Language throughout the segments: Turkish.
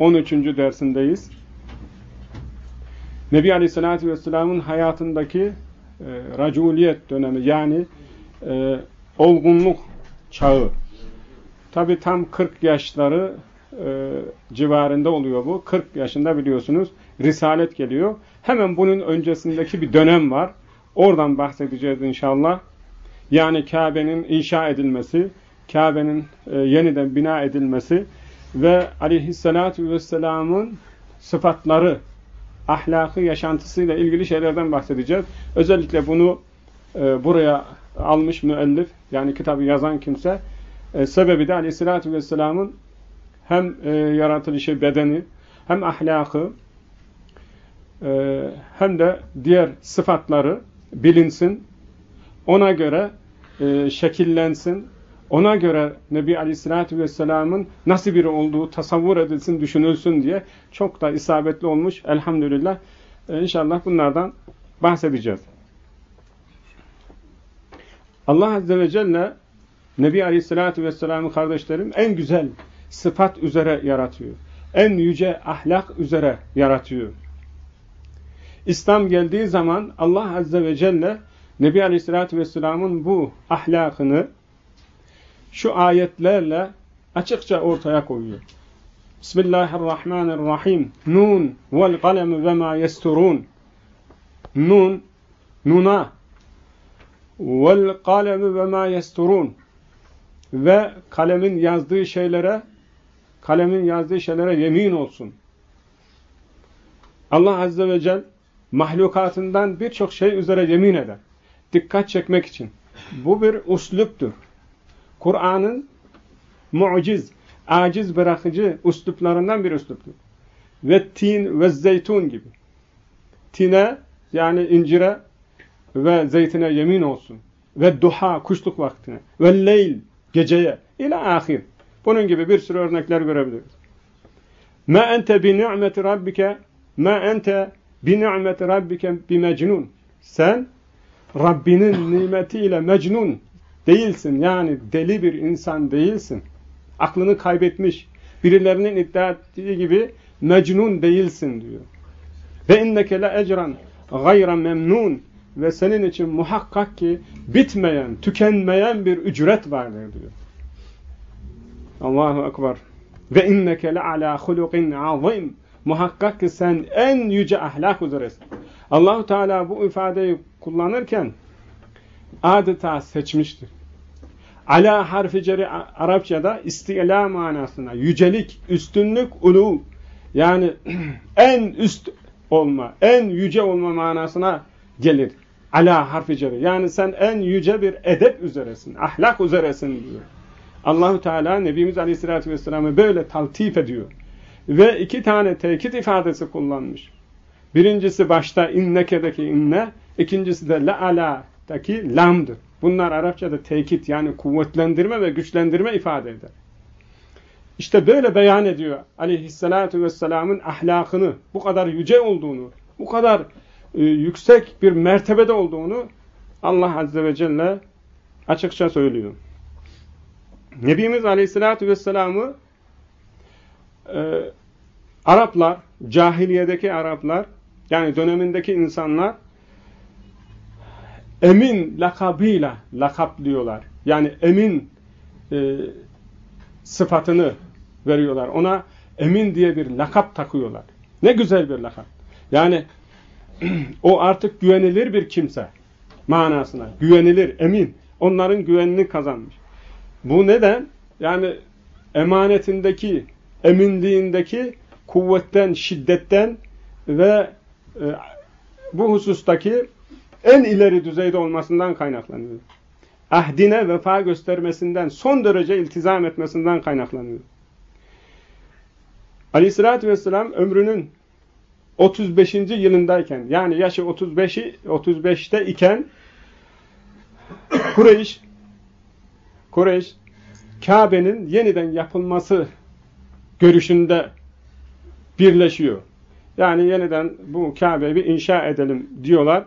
13. dersindeyiz. Nebi Aleyhisselatü Vesselam'ın hayatındaki e, raculiyet dönemi yani e, olgunluk çağı. Tabi tam 40 yaşları e, civarında oluyor bu. 40 yaşında biliyorsunuz Risalet geliyor. Hemen bunun öncesindeki bir dönem var. Oradan bahsedeceğiz inşallah. Yani Kabe'nin inşa edilmesi, Kabe'nin e, yeniden bina edilmesi ve aleyhissalatü vesselamın sıfatları, ahlakı, yaşantısıyla ilgili şeylerden bahsedeceğiz. Özellikle bunu e, buraya almış müellif, yani kitabı yazan kimse, e, sebebi de aleyhissalatü vesselamın hem e, yaratılışı, bedeni, hem ahlakı, e, hem de diğer sıfatları bilinsin, ona göre e, şekillensin, ona göre Nebi Aleyhisselatü Vesselam'ın nasıl biri olduğu tasavvur edilsin, düşünülsün diye çok da isabetli olmuş elhamdülillah. E, inşallah bunlardan bahsedeceğiz. Allah Azze ve Celle Nebi Aleyhisselatü Vesselam'ı kardeşlerim en güzel sıfat üzere yaratıyor. En yüce ahlak üzere yaratıyor. İslam geldiği zaman Allah Azze ve Celle Nebi Aleyhisselatü Vesselam'ın bu ahlakını şu ayetlerle açıkça ortaya koyuyor. Bismillahirrahmanirrahim. Nun vel kalem ve ma yesturun. Nun, nuna vel kalem ve ma yesturun. Ve kalemin yazdığı şeylere kalemin yazdığı şeylere yemin olsun. Allah Azze ve Celle mahlukatından birçok şey üzere yemin eder. Dikkat çekmek için. Bu bir usluptur. Kur'an'ın muciz, aciz bırakıcı usluplarından bir usluptur. Ve tin ve zeytun gibi. Tine yani incire ve zeytine yemin olsun. Ve duha kuşluk vaktine. Ve leyl geceye. İla ahir. Bunun gibi bir sürü örnekler görebiliriz. Ma ente bi ni'meti rabbike ma ente bi ni'meti rabbike bi mecnun. Sen Rabbinin nimetiyle mecnun değilsin. Yani deli bir insan değilsin. Aklını kaybetmiş. Birilerinin iddia ettiği gibi mecnun değilsin diyor. Ve inneke le ecran gayra memnun ve senin için muhakkak ki bitmeyen, tükenmeyen bir ücret vardır diyor. Allahu Ekber. Ve inneke le ala hulukin azim. Muhakkak ki sen en yüce ahlak üzeresin. Allahu Teala bu ifadeyi kullanırken adeta seçmiştir. Ala harfi ceri Arapçada istila manasına yücelik, üstünlük, ulu yani en üst olma, en yüce olma manasına gelir. Ala harfi ceri. Yani sen en yüce bir edep üzeresin, ahlak üzeresin diyor. Allahu Teala Nebimiz Aleyhisselatü Vesselam'ı böyle taltif ediyor. Ve iki tane tekit ifadesi kullanmış. Birincisi başta inneke'deki inne, ikincisi de le'ala'daki lamdır. Bunlar Arapçada tekit yani kuvvetlendirme ve güçlendirme ifade eder. İşte böyle beyan ediyor aleyhissalatu vesselamın ahlakını, bu kadar yüce olduğunu, bu kadar e, yüksek bir mertebede olduğunu Allah Azze ve Celle açıkça söylüyor. Nebimiz Aleyhisselatü Vesselam'ı e, Araplar, cahiliyedeki Araplar, yani dönemindeki insanlar emin lakabıyla lakaplıyorlar. Yani emin e, sıfatını veriyorlar. Ona emin diye bir lakap takıyorlar. Ne güzel bir lakap. Yani o artık güvenilir bir kimse manasına. Güvenilir, emin. Onların güvenini kazanmış. Bu neden? Yani emanetindeki, eminliğindeki kuvvetten, şiddetten ve e, bu husustaki en ileri düzeyde olmasından kaynaklanıyor. Ahdine vefa göstermesinden, son derece iltizam etmesinden kaynaklanıyor. Aleyhissalatü vesselam ömrünün 35. yılındayken, yani yaşı 35'i 35'te iken Kureyş Kureyş Kabe'nin yeniden yapılması görüşünde birleşiyor. Yani yeniden bu Kabe'yi inşa edelim diyorlar.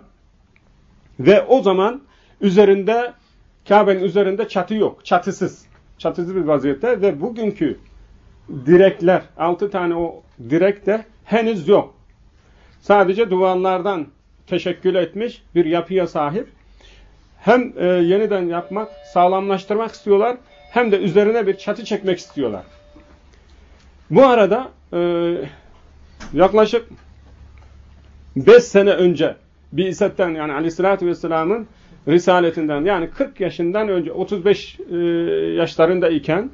Ve o zaman üzerinde Kabe'nin üzerinde çatı yok. Çatısız. Çatısız bir vaziyette ve bugünkü direkler, altı tane o direk de henüz yok. Sadece duvarlardan teşekkül etmiş bir yapıya sahip. Hem e, yeniden yapmak, sağlamlaştırmak istiyorlar hem de üzerine bir çatı çekmek istiyorlar. Bu arada e, yaklaşık 5 sene önce bir isetten yani aleyhissalatü vesselamın risaletinden yani 40 yaşından önce 35 e, yaşlarında iken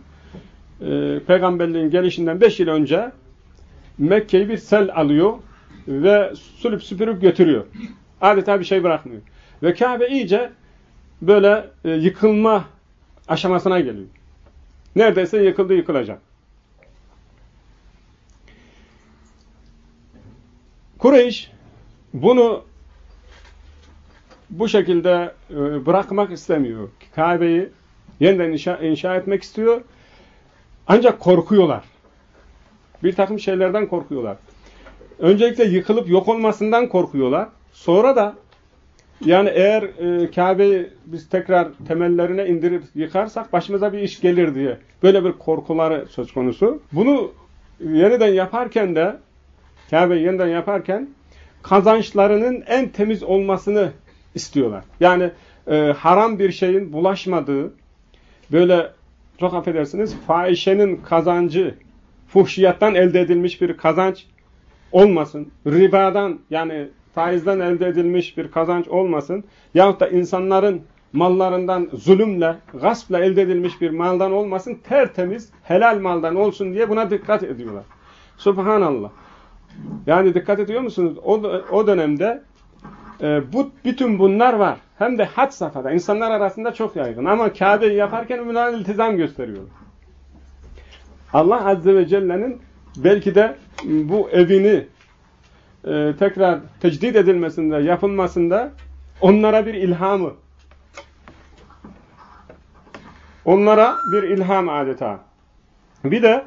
e, peygamberliğin gelişinden 5 yıl önce Mekke'yi bir sel alıyor ve sülüp süpürüp götürüyor. Adeta bir şey bırakmıyor. Ve Kabe iyice böyle e, yıkılma aşamasına geliyor. Neredeyse yıkıldı yıkılacak. Kureyş bunu bu şekilde e, bırakmak istemiyor. Kabe'yi yeniden inşa, inşa etmek istiyor. Ancak korkuyorlar. Bir takım şeylerden korkuyorlar. Öncelikle yıkılıp yok olmasından korkuyorlar. Sonra da yani eğer e, Kabe'yi biz tekrar temellerine indirip yıkarsak başımıza bir iş gelir diye. Böyle bir korkuları söz konusu. Bunu yeniden yaparken de Kabe'yi yeniden yaparken kazançlarının en temiz olmasını istiyorlar. Yani e, haram bir şeyin bulaşmadığı, böyle çok affedersiniz, fahişenin kazancı, fuhşiyattan elde edilmiş bir kazanç olmasın. Ribadan yani faizden elde edilmiş bir kazanç olmasın. Yahut da insanların mallarından zulümle, gaspla elde edilmiş bir maldan olmasın. Tertemiz, helal maldan olsun diye buna dikkat ediyorlar. Subhanallah. Yani dikkat ediyor musunuz? O, o dönemde e, bu bütün bunlar var. Hem de had safhada. insanlar arasında çok yaygın. Ama Kabe'yi yaparken bunlara iltizam gösteriyor. Allah Azze ve Celle'nin belki de bu evini e, tekrar tecdid edilmesinde, yapılmasında onlara bir ilhamı. Onlara bir ilham adeta. Bir de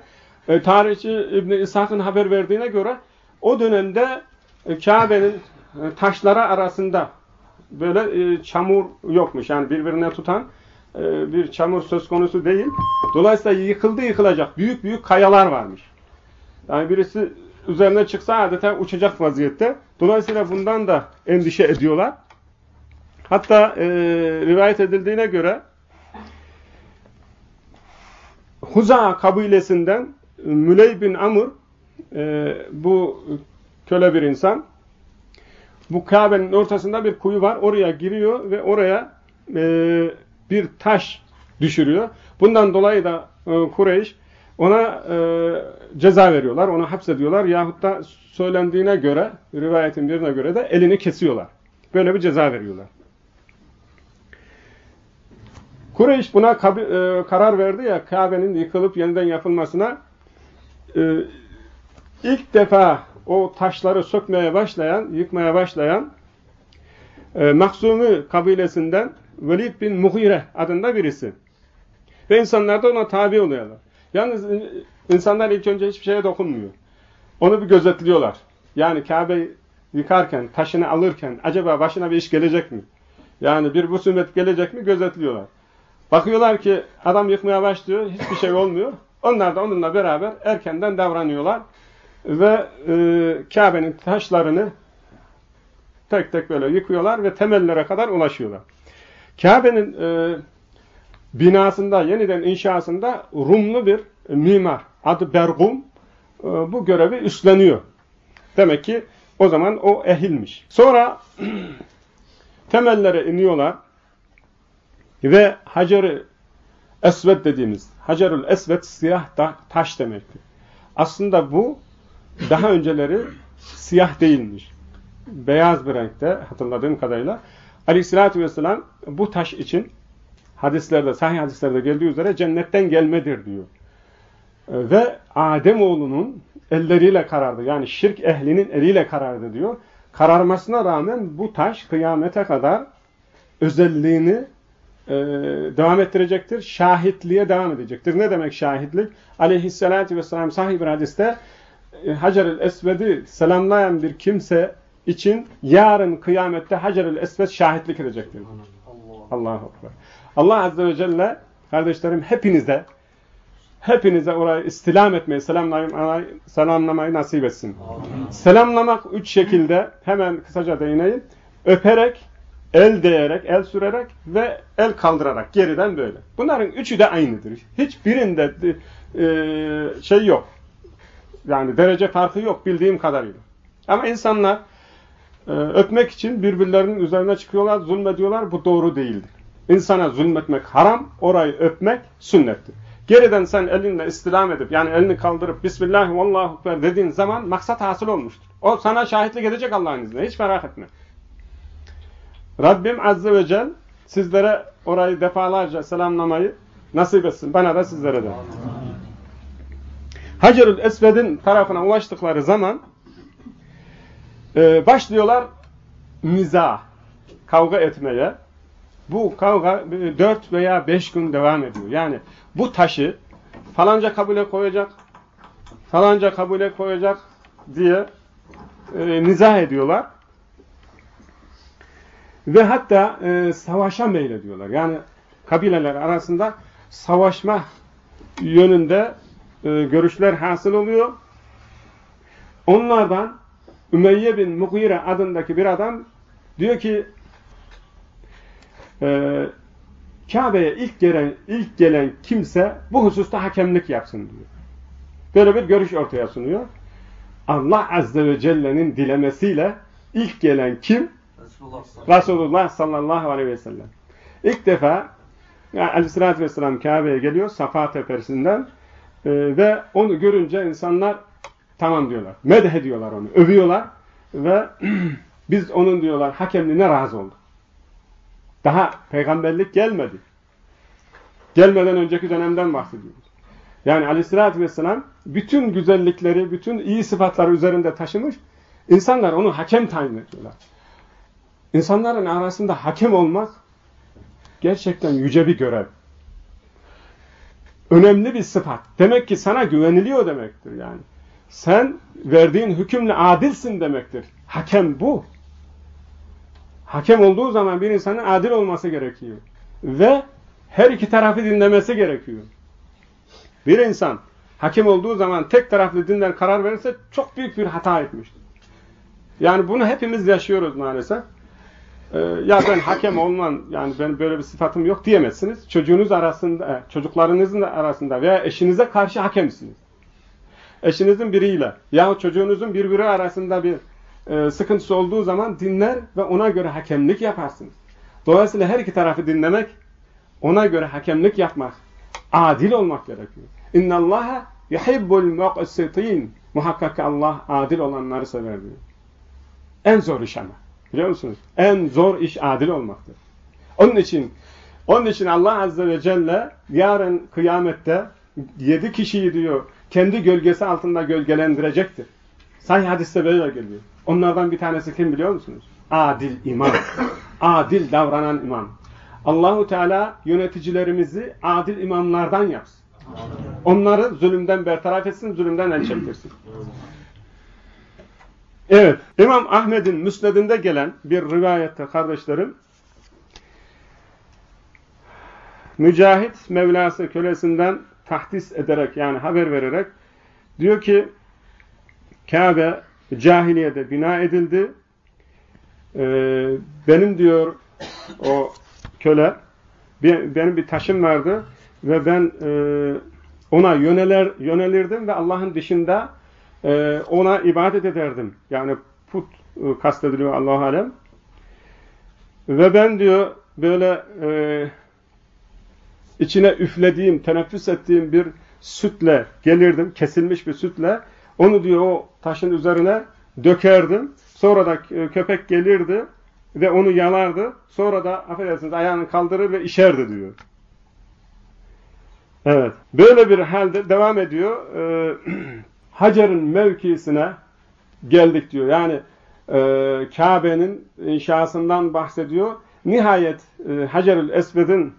e, tarihçi İbn-i İshak'ın haber verdiğine göre o dönemde e, Kabe'nin taşlara arasında böyle e, çamur yokmuş. Yani birbirine tutan e, bir çamur söz konusu değil. Dolayısıyla yıkıldı yıkılacak büyük büyük kayalar varmış. Yani birisi üzerine çıksa adeta uçacak vaziyette. Dolayısıyla bundan da endişe ediyorlar. Hatta e, rivayet edildiğine göre Huza kabilesinden Müley bin Amr e, bu köle bir insan bu Kabe'nin ortasında bir kuyu var. Oraya giriyor ve oraya e, bir taş düşürüyor. Bundan dolayı da e, Kureyş ona e, ceza veriyorlar, onu hapsediyorlar yahut da söylendiğine göre, rivayetin birine göre de elini kesiyorlar. Böyle bir ceza veriyorlar. Kureyş buna e, karar verdi ya Kabe'nin yıkılıp yeniden yapılmasına e, ilk defa o taşları sökmeye başlayan, yıkmaya başlayan e, Maksumi kabilesinden Velid bin Mughire adında birisi. Ve insanlar da ona tabi oluyorlar. Yalnız insanlar ilk önce hiçbir şeye dokunmuyor. Onu bir gözetliyorlar. Yani Kabe yıkarken, taşını alırken acaba başına bir iş gelecek mi? Yani bir husumet gelecek mi gözetliyorlar. Bakıyorlar ki adam yıkmaya başlıyor, hiçbir şey olmuyor. Onlar da onunla beraber erkenden davranıyorlar. Ve e, Kabe'nin taşlarını tek tek böyle yıkıyorlar ve temellere kadar ulaşıyorlar. Kabe'nin e, binasında, yeniden inşasında Rumlu bir mimar, adı Bergum, e, bu görevi üstleniyor. Demek ki o zaman o ehilmiş. Sonra temellere iniyorlar ve Hacer-i Esved dediğimiz, Hacerül Esved siyah taş demektir. Aslında bu daha önceleri siyah değilmiş. Beyaz bir renkte hatırladığım kadarıyla. Aleyhissalatü vesselam bu taş için hadislerde, sahih hadislerde geldiği üzere cennetten gelmedir diyor. Ve Ademoğlunun elleriyle karardı. Yani şirk ehlinin eliyle karardı diyor. Kararmasına rağmen bu taş kıyamete kadar özelliğini e, devam ettirecektir. Şahitliğe devam edecektir. Ne demek şahitlik? Aleyhissalatü vesselam sahih bir hadiste Hacer-ül Esved'i selamlayan bir kimse için yarın kıyamette Hacer-ül Esved şahitlik edecektir. Allahu Ekber. Allah Azze ve Celle kardeşlerim hepinize hepinize orayı istilam etmeyi, selamlamayı, selamlamayı nasip etsin. Amin. Selamlamak üç şekilde hemen kısaca değineyim. Öperek, el değerek, el sürerek ve el kaldırarak geriden böyle. Bunların üçü de aynıdır. Hiçbirinde e, şey yok. Yani derece farkı yok bildiğim kadarıyla. Ama insanlar e, öpmek için birbirlerinin üzerine çıkıyorlar, zulmediyorlar. Bu doğru değildir. İnsana zulmetmek haram, orayı öpmek sünnettir. Geriden sen elinle istilam edip yani elini kaldırıp Bismillah vallahu ekber dediğin zaman maksat hasıl olmuştur. O sana şahitlik edecek Allah'ın izniyle. Hiç merak etme. Rabbim Azze ve Celle sizlere orayı defalarca selamlamayı nasip etsin. Bana da sizlere de. Hacerül Esved'in tarafına ulaştıkları zaman e, başlıyorlar niza, kavga etmeye. Bu kavga 4 veya 5 gün devam ediyor. Yani bu taşı falanca kabule koyacak, falanca kabule koyacak diye e, nizah ediyorlar. Ve hatta e, savaşa meylediyorlar. Yani kabileler arasında savaşma yönünde e, görüşler hasıl oluyor. Onlardan Ümeyye bin Mugire adındaki bir adam diyor ki e, Kabe'ye ilk gelen, ilk gelen kimse bu hususta hakemlik yapsın diyor. Böyle bir görüş ortaya sunuyor. Allah Azze ve Celle'nin dilemesiyle ilk gelen kim? Resulullah, Resulullah sallallahu aleyhi ve sellem. İlk defa yani aleyhissalatü vesselam Kabe'ye geliyor Safa tepesinden e, ve onu görünce insanlar tamam diyorlar. Medh ediyorlar onu. Övüyorlar ve biz onun diyorlar hakemliğine razı olduk. Daha peygamberlik gelmedi. Gelmeden önceki dönemden bahsediyoruz. Yani aleyhissalatü vesselam bütün güzellikleri, bütün iyi sıfatları üzerinde taşımış. İnsanlar onu hakem tayin ediyorlar. İnsanların arasında hakem olmak gerçekten yüce bir görev. Önemli bir sıfat. Demek ki sana güveniliyor demektir yani. Sen verdiğin hükümle adilsin demektir. Hakem bu. Hakem olduğu zaman bir insanın adil olması gerekiyor. Ve her iki tarafı dinlemesi gerekiyor. Bir insan hakem olduğu zaman tek taraflı dinler karar verirse çok büyük bir hata etmiştir. Yani bunu hepimiz yaşıyoruz maalesef. Ee, ya ben hakem olmam, yani benim böyle bir sıfatım yok diyemezsiniz. Çocuğunuz arasında, e, çocuklarınızın arasında veya eşinize karşı hakemsiniz. Eşinizin biriyle ya çocuğunuzun birbiri arasında bir e, sıkıntısı olduğu zaman dinler ve ona göre hakemlik yaparsınız. Dolayısıyla her iki tarafı dinlemek, ona göre hakemlik yapmak, adil olmak gerekiyor. İnna Allah yuhibbul muqsitin. Muhakkak Allah adil olanları sever diyor. En zor iş ama. Biliyor musunuz? En zor iş adil olmaktır. Onun için onun için Allah Azze ve Celle yarın kıyamette yedi kişiyi diyor kendi gölgesi altında gölgelendirecektir. Sahih hadiste böyle geliyor. Onlardan bir tanesi kim biliyor musunuz? Adil imam. Adil davranan imam. Allahu Teala yöneticilerimizi adil imamlardan yapsın. Onları zulümden bertaraf etsin, zulümden el çektirsin. Evet, İmam Ahmed'in müsnedinde gelen bir rivayette kardeşlerim, Mücahit Mevlası kölesinden tahdis ederek yani haber vererek diyor ki Kabe cahiliyede bina edildi. Ee, benim diyor o köle benim bir taşım vardı ve ben e, ona yöneler, yönelirdim ve Allah'ın dışında e, ona ibadet ederdim. Yani put e, kastediliyor Allah alem. Ve ben diyor böyle e, içine üflediğim, teneffüs ettiğim bir sütle gelirdim, kesilmiş bir sütle. Onu diyor o taşın üzerine dökerdim. Sonra da e, köpek gelirdi ve onu yalardı. Sonra da affedersiniz ayağını kaldırır ve işerdi diyor. Evet. Böyle bir halde devam ediyor. Ee, Hacer'in mevkisine geldik diyor. Yani e, Kabe'nin inşasından bahsediyor. Nihayet e, Hacerül Esved'in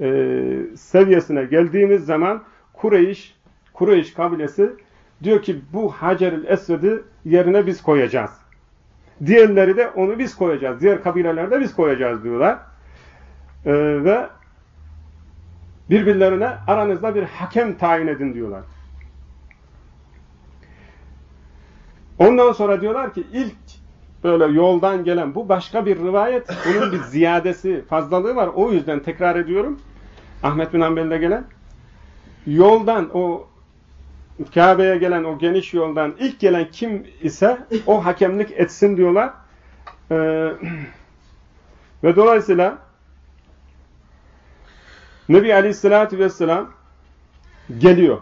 e, seviyesine geldiğimiz zaman Kureyş, Kureyş kabilesi diyor ki bu Hacerül Esved'i yerine biz koyacağız. Diğerleri de onu biz koyacağız. Diğer kabilelerde biz koyacağız diyorlar. E, ve birbirlerine aranızda bir hakem tayin edin diyorlar. Ondan sonra diyorlar ki ilk böyle yoldan gelen bu başka bir rivayet. Bunun bir ziyadesi, fazlalığı var. O yüzden tekrar ediyorum. Ahmet bin Hanbel'de gelen yoldan o Kabe'ye gelen o geniş yoldan ilk gelen kim ise o hakemlik etsin diyorlar. Ee, ve dolayısıyla Nebi Aleyhisselatü Vesselam geliyor.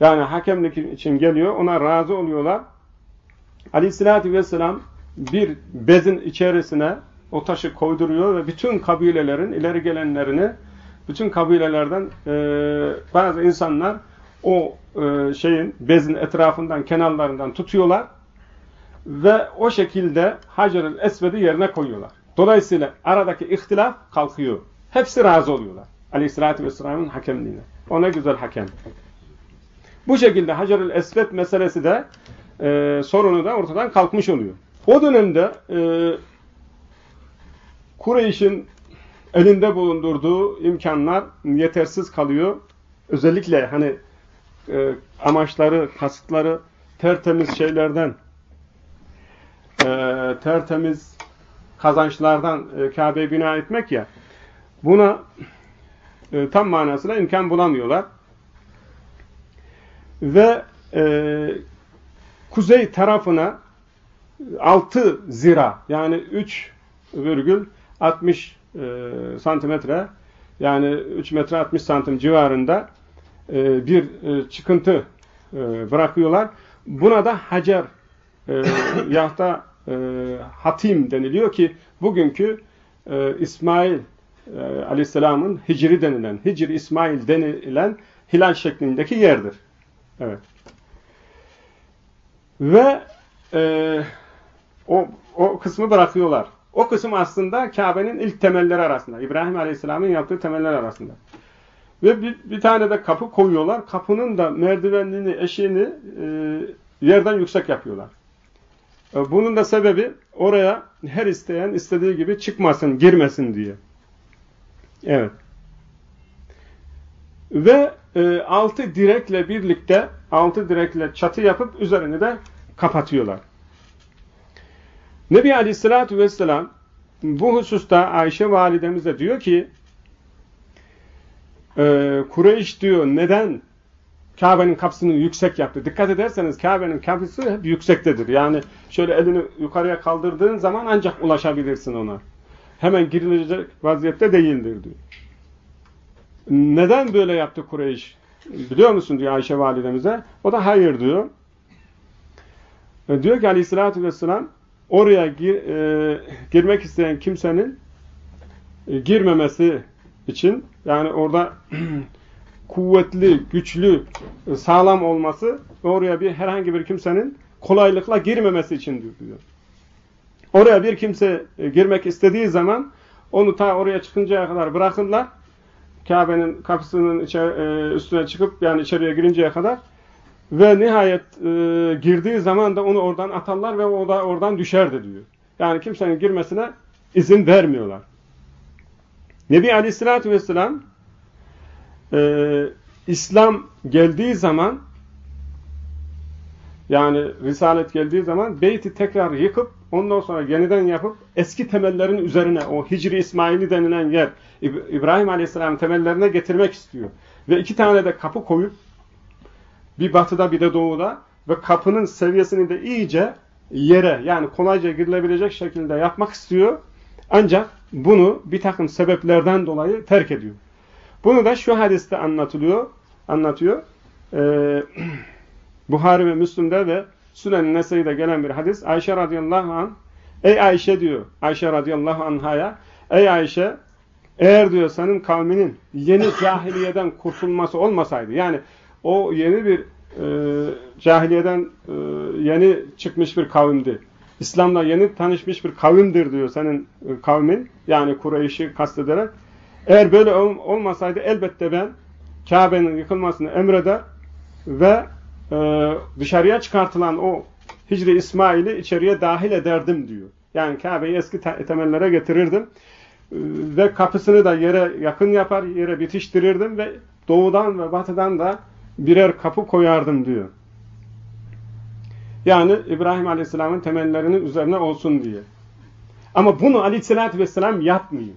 Yani hakemlik için geliyor. Ona razı oluyorlar. Aleyhisselatü Vesselam bir bezin içerisine o taşı koyduruyor ve bütün kabilelerin ileri gelenlerini bütün kabilelerden e, bazı insanlar o e, şeyin bezin etrafından kenarlarından tutuyorlar ve o şekilde Hacer-ül Esved'i yerine koyuyorlar. Dolayısıyla aradaki ihtilaf kalkıyor. Hepsi razı oluyorlar. Aleyhisselatü Vesselam'ın hakemliğine. O ne güzel hakem. Bu şekilde Hacer-ül Esved meselesi de e, sorunu da ortadan kalkmış oluyor. O dönemde e, Kureyş'in elinde bulundurduğu imkanlar yetersiz kalıyor. Özellikle hani e, amaçları, kasıtları tertemiz şeylerden, e, tertemiz kazançlardan e, Kabe'yi bina etmek ya, buna e, tam manasıyla imkan bulamıyorlar. Ve e, kuzey tarafına 6 zira yani 3,60 e, santimetre yani 3 metre 60 santim civarında e, bir e, çıkıntı e, bırakıyorlar. Buna da hacer e, yahta e, hatim deniliyor ki bugünkü e, İsmail e, aleyhisselamın hicri denilen, hicri İsmail denilen hilal şeklindeki yerdir. Evet. Ve e, o, o kısmı bırakıyorlar. O kısım aslında Kabe'nin ilk temelleri arasında. İbrahim Aleyhisselam'ın yaptığı temeller arasında. Ve bir, bir tane de kapı koyuyorlar. Kapının da merdivenini, eşiğini e, yerden yüksek yapıyorlar. E, bunun da sebebi oraya her isteyen istediği gibi çıkmasın, girmesin diye. Evet. Ve e, altı direkle birlikte, altı direkle çatı yapıp üzerini de kapatıyorlar. Nebi Aleyhisselatü Vesselam bu hususta Ayşe validemize diyor ki e, Kureyş diyor neden Kabe'nin kapısını yüksek yaptı. Dikkat ederseniz Kabe'nin kapısı hep yüksektedir. Yani şöyle elini yukarıya kaldırdığın zaman ancak ulaşabilirsin ona. Hemen girilecek vaziyette değildir diyor. Neden böyle yaptı Kureyş? Biliyor musun diyor Ayşe validemize. O da hayır diyor. E, diyor ki aleyhissalatü vesselam oraya gir, e, girmek isteyen kimsenin e, girmemesi için yani orada kuvvetli, güçlü, sağlam olması oraya bir herhangi bir kimsenin kolaylıkla girmemesi için diyor. Oraya bir kimse e, girmek istediği zaman onu ta oraya çıkıncaya kadar bırakırlar. Kabe'nin kapısının içeri, e, üstüne çıkıp yani içeriye girinceye kadar ve nihayet e, girdiği zaman da onu oradan atarlar ve o da oradan düşerdi diyor. Yani kimsenin girmesine izin vermiyorlar. Nebi Aleyhisselatü Vesselam e, İslam geldiği zaman yani Risalet geldiği zaman beyti tekrar yıkıp ondan sonra yeniden yapıp eski temellerin üzerine o Hicri İsmaili denilen yer İbrahim Aleyhisselam temellerine getirmek istiyor. Ve iki tane de kapı koyup bir batıda bir de doğuda ve kapının seviyesini de iyice yere yani kolayca girilebilecek şekilde yapmak istiyor. Ancak bunu bir takım sebeplerden dolayı terk ediyor. Bunu da şu hadiste anlatılıyor, anlatıyor. Ee, Buhari ve Müslüm'de ve Sünen-i Nese'de gelen bir hadis. Ayşe radıyallahu anh, ey Ayşe diyor, Ayşe radıyallahu anhaya, ey Ayşe, eğer diyor senin kavminin yeni cahiliyeden kurtulması olmasaydı, yani o yeni bir e, cahiliyeden e, yeni çıkmış bir kavimdi. İslam'la yeni tanışmış bir kavimdir diyor senin e, kavmin. Yani Kureyş'i kastederek. Eğer böyle ol, olmasaydı elbette ben Kabe'nin yıkılmasını emreder ve e, dışarıya çıkartılan o Hicri İsmail'i içeriye dahil ederdim diyor. Yani Kabe'yi eski temellere getirirdim. Ve kapısını da yere yakın yapar, yere bitiştirirdim ve doğudan ve batıdan da birer kapı koyardım diyor. Yani İbrahim Aleyhisselam'ın temellerinin üzerine olsun diye. Ama bunu Aleyhisselatü Vesselam yapmıyor.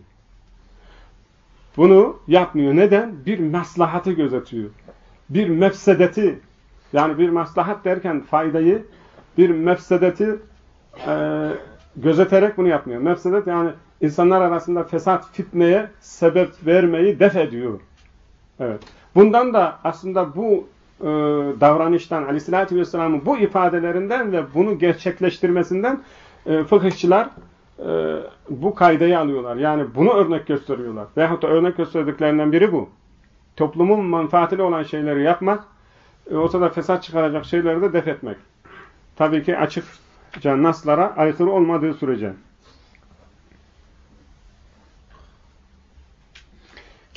Bunu yapmıyor. Neden? Bir maslahatı gözetiyor. Bir mefsedeti, yani bir maslahat derken faydayı, bir mefsedeti e, gözeterek bunu yapmıyor. Mefsedet yani insanlar arasında fesat, fitneye sebep vermeyi def ediyor. Evet. Bundan da aslında bu e, davranıştan, aleyhissalatü vesselamın bu ifadelerinden ve bunu gerçekleştirmesinden e, fıkıhçılar e, bu kaydayı alıyorlar. Yani bunu örnek gösteriyorlar. Veyahut da örnek gösterdiklerinden biri bu. Toplumun menfaatli olan şeyleri yapmak, e, ortada fesat çıkaracak şeyleri de def etmek. Tabii ki açıkça naslara aykırı olmadığı sürece.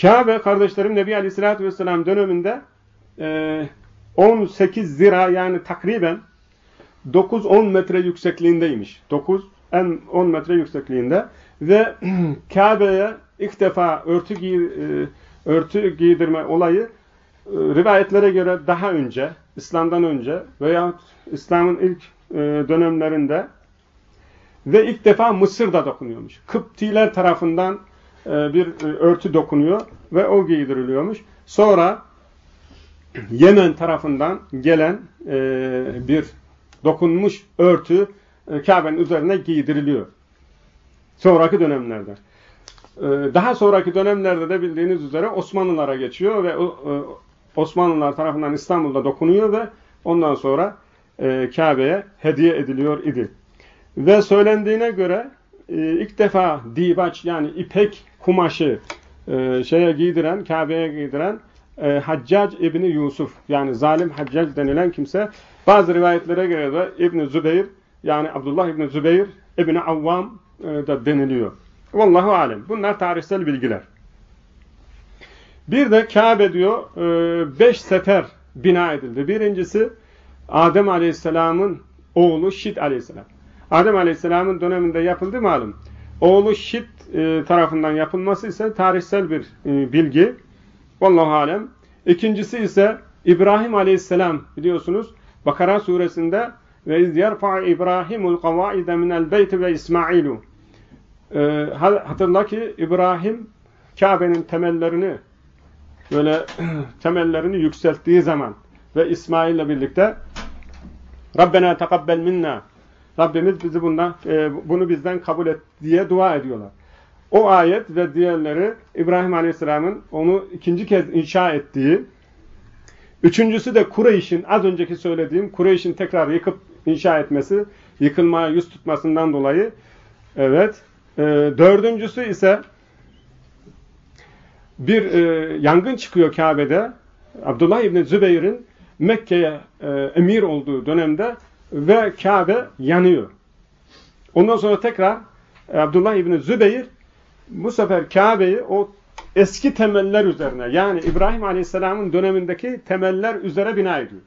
Kabe kardeşlerim Nebi Aleyhisselatü Vesselam döneminde e, 18 zira yani takriben 9-10 metre yüksekliğindeymiş. 9 en 10 metre yüksekliğinde ve Kabe'ye ilk defa örtü, giy, e, örtü giydirme olayı e, rivayetlere göre daha önce, İslam'dan önce veya İslam'ın ilk e, dönemlerinde ve ilk defa Mısır'da dokunuyormuş. Kıptiler tarafından bir örtü dokunuyor ve o giydiriliyormuş. Sonra Yemen tarafından gelen bir dokunmuş örtü e, Kabe'nin üzerine giydiriliyor. Sonraki dönemlerde. E, daha sonraki dönemlerde de bildiğiniz üzere Osmanlılara geçiyor ve e, Osmanlılar tarafından İstanbul'da dokunuyor ve ondan sonra Kabe'ye hediye ediliyor idi. Ve söylendiğine göre ilk defa dibaç yani ipek kumaşı şeye giydiren, Kabe'ye giydiren Haccac İbni Yusuf yani zalim Haccac denilen kimse bazı rivayetlere göre de İbni Zübeyir yani Abdullah İbni Zübeyir İbni Avvam e, da deniliyor. Vallahu alem. Bunlar tarihsel bilgiler. Bir de Kabe diyor e, beş sefer bina edildi. Birincisi Adem Aleyhisselam'ın oğlu Şit Aleyhisselam. Adem Aleyhisselam'ın döneminde yapıldı malum. Oğlu Şit e, tarafından yapılması ise tarihsel bir bilgi. Vallahu alem. İkincisi ise İbrahim Aleyhisselam biliyorsunuz Bakara suresinde ve iz yerfa İbrahimul kavaide minel beyti ve İsmailu. Ee, hatırla ki İbrahim Kabe'nin temellerini böyle temellerini yükselttiği zaman ve İsmail ile birlikte Rabbena tekabbel minna Rabbimiz bizi bundan, e, bunu bizden kabul et diye dua ediyorlar. O ayet ve diğerleri İbrahim Aleyhisselam'ın onu ikinci kez inşa ettiği, üçüncüsü de Kureyş'in az önceki söylediğim Kureyş'in tekrar yıkıp inşa etmesi, yıkılmaya yüz tutmasından dolayı. Evet. E, dördüncüsü ise bir e, yangın çıkıyor Kabe'de. Abdullah İbni Zübeyir'in Mekke'ye e, emir olduğu dönemde ve Kabe yanıyor. Ondan sonra tekrar e, Abdullah İbni Zübeyir bu sefer Kabe'yi o eski temeller üzerine yani İbrahim Aleyhisselam'ın dönemindeki temeller üzere bina ediyor.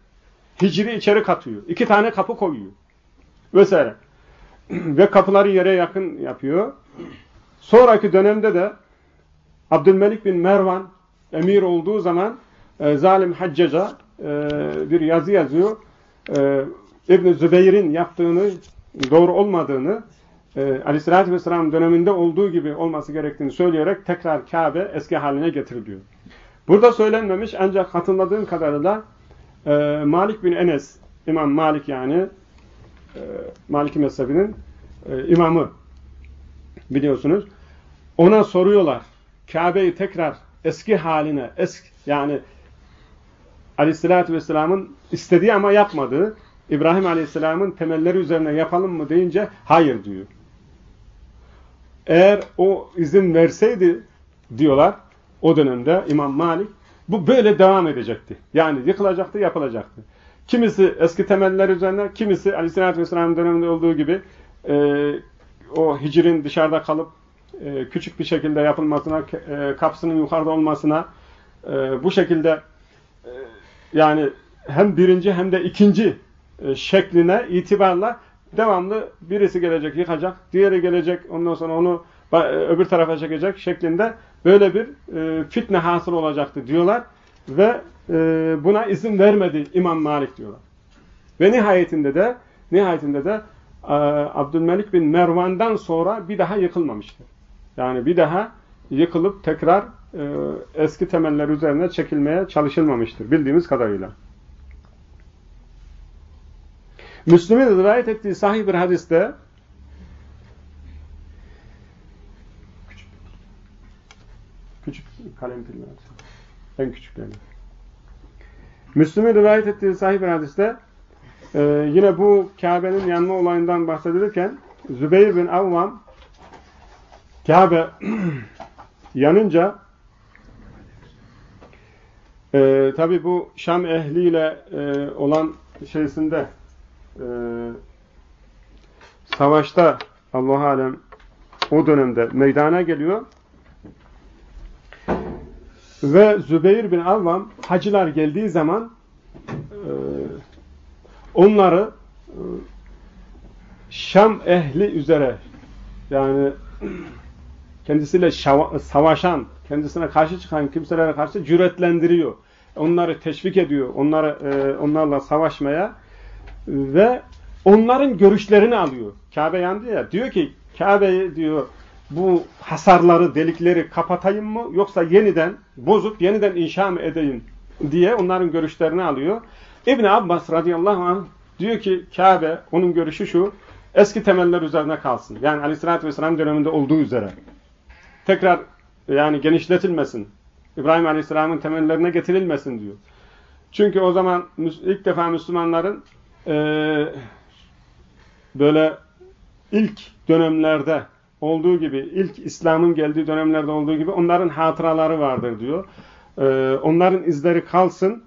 Hicri içeri katıyor. İki tane kapı koyuyor. Vesaire. Ve kapıları yere yakın yapıyor. Sonraki dönemde de Abdülmelik bin Mervan emir olduğu zaman e, zalim haccaca e, bir yazı yazıyor. E, İbn-i Zübeyir'in yaptığını doğru olmadığını e, Aleyhisselatü Vesselam döneminde olduğu gibi olması gerektiğini söyleyerek tekrar Kabe eski haline getiriliyor. Burada söylenmemiş ancak hatırladığım kadarıyla e, Malik bin Enes, İmam Malik yani e, Maliki mezhebinin e, imamı biliyorsunuz. Ona soruyorlar. Kabe'yi tekrar eski haline, eski yani Aleyhisselatü Vesselam'ın istediği ama yapmadığı İbrahim Aleyhisselam'ın temelleri üzerine yapalım mı deyince hayır diyor. Eğer o izin verseydi diyorlar o dönemde İmam Malik bu böyle devam edecekti. Yani yıkılacaktı, yapılacaktı. Kimisi eski temeller üzerine, kimisi Aleyhisselatü Vesselam döneminde olduğu gibi e, o hicrin dışarıda kalıp e, küçük bir şekilde yapılmasına, e, kapsının yukarıda olmasına e, bu şekilde e, yani hem birinci hem de ikinci şekline itibarla devamlı birisi gelecek yıkacak, diğeri gelecek ondan sonra onu öbür tarafa çekecek şeklinde böyle bir e, fitne hasıl olacaktı diyorlar ve e, buna izin vermedi İmam Malik diyorlar. Ve nihayetinde de nihayetinde de e, Abdülmelik bin Mervan'dan sonra bir daha yıkılmamıştır. Yani bir daha yıkılıp tekrar e, eski temeller üzerine çekilmeye çalışılmamıştır bildiğimiz kadarıyla. Müslüm'ün rivayet ettiği sahih bir hadiste küçük kalem filmi en küçüklerini. Müslüm'ün rivayet ettiği sahih bir hadiste e, yine bu Kabe'nin yanma olayından bahsedilirken Zübeyir bin Avvam Kabe yanınca e, tabi bu Şam ehliyle e, olan şeysinde e, savaşta Allah alem o dönemde meydana geliyor. Ve Zübeyir bin Avvam hacılar geldiği zaman e, onları e, Şam ehli üzere yani kendisiyle savaşan, kendisine karşı çıkan kimselere karşı cüretlendiriyor. Onları teşvik ediyor. Onları e, onlarla savaşmaya ve onların görüşlerini alıyor. Kabe yandı ya. Diyor ki Kabe'yi diyor bu hasarları, delikleri kapatayım mı yoksa yeniden bozup yeniden inşa mı edeyim diye onların görüşlerini alıyor. İbn Abbas radıyallahu anh diyor ki Kabe onun görüşü şu eski temeller üzerine kalsın. Yani aleyhissalatü vesselam döneminde olduğu üzere. Tekrar yani genişletilmesin. İbrahim aleyhisselamın temellerine getirilmesin diyor. Çünkü o zaman ilk defa Müslümanların e, böyle ilk dönemlerde olduğu gibi, ilk İslam'ın geldiği dönemlerde olduğu gibi onların hatıraları vardır diyor. Ee, onların izleri kalsın,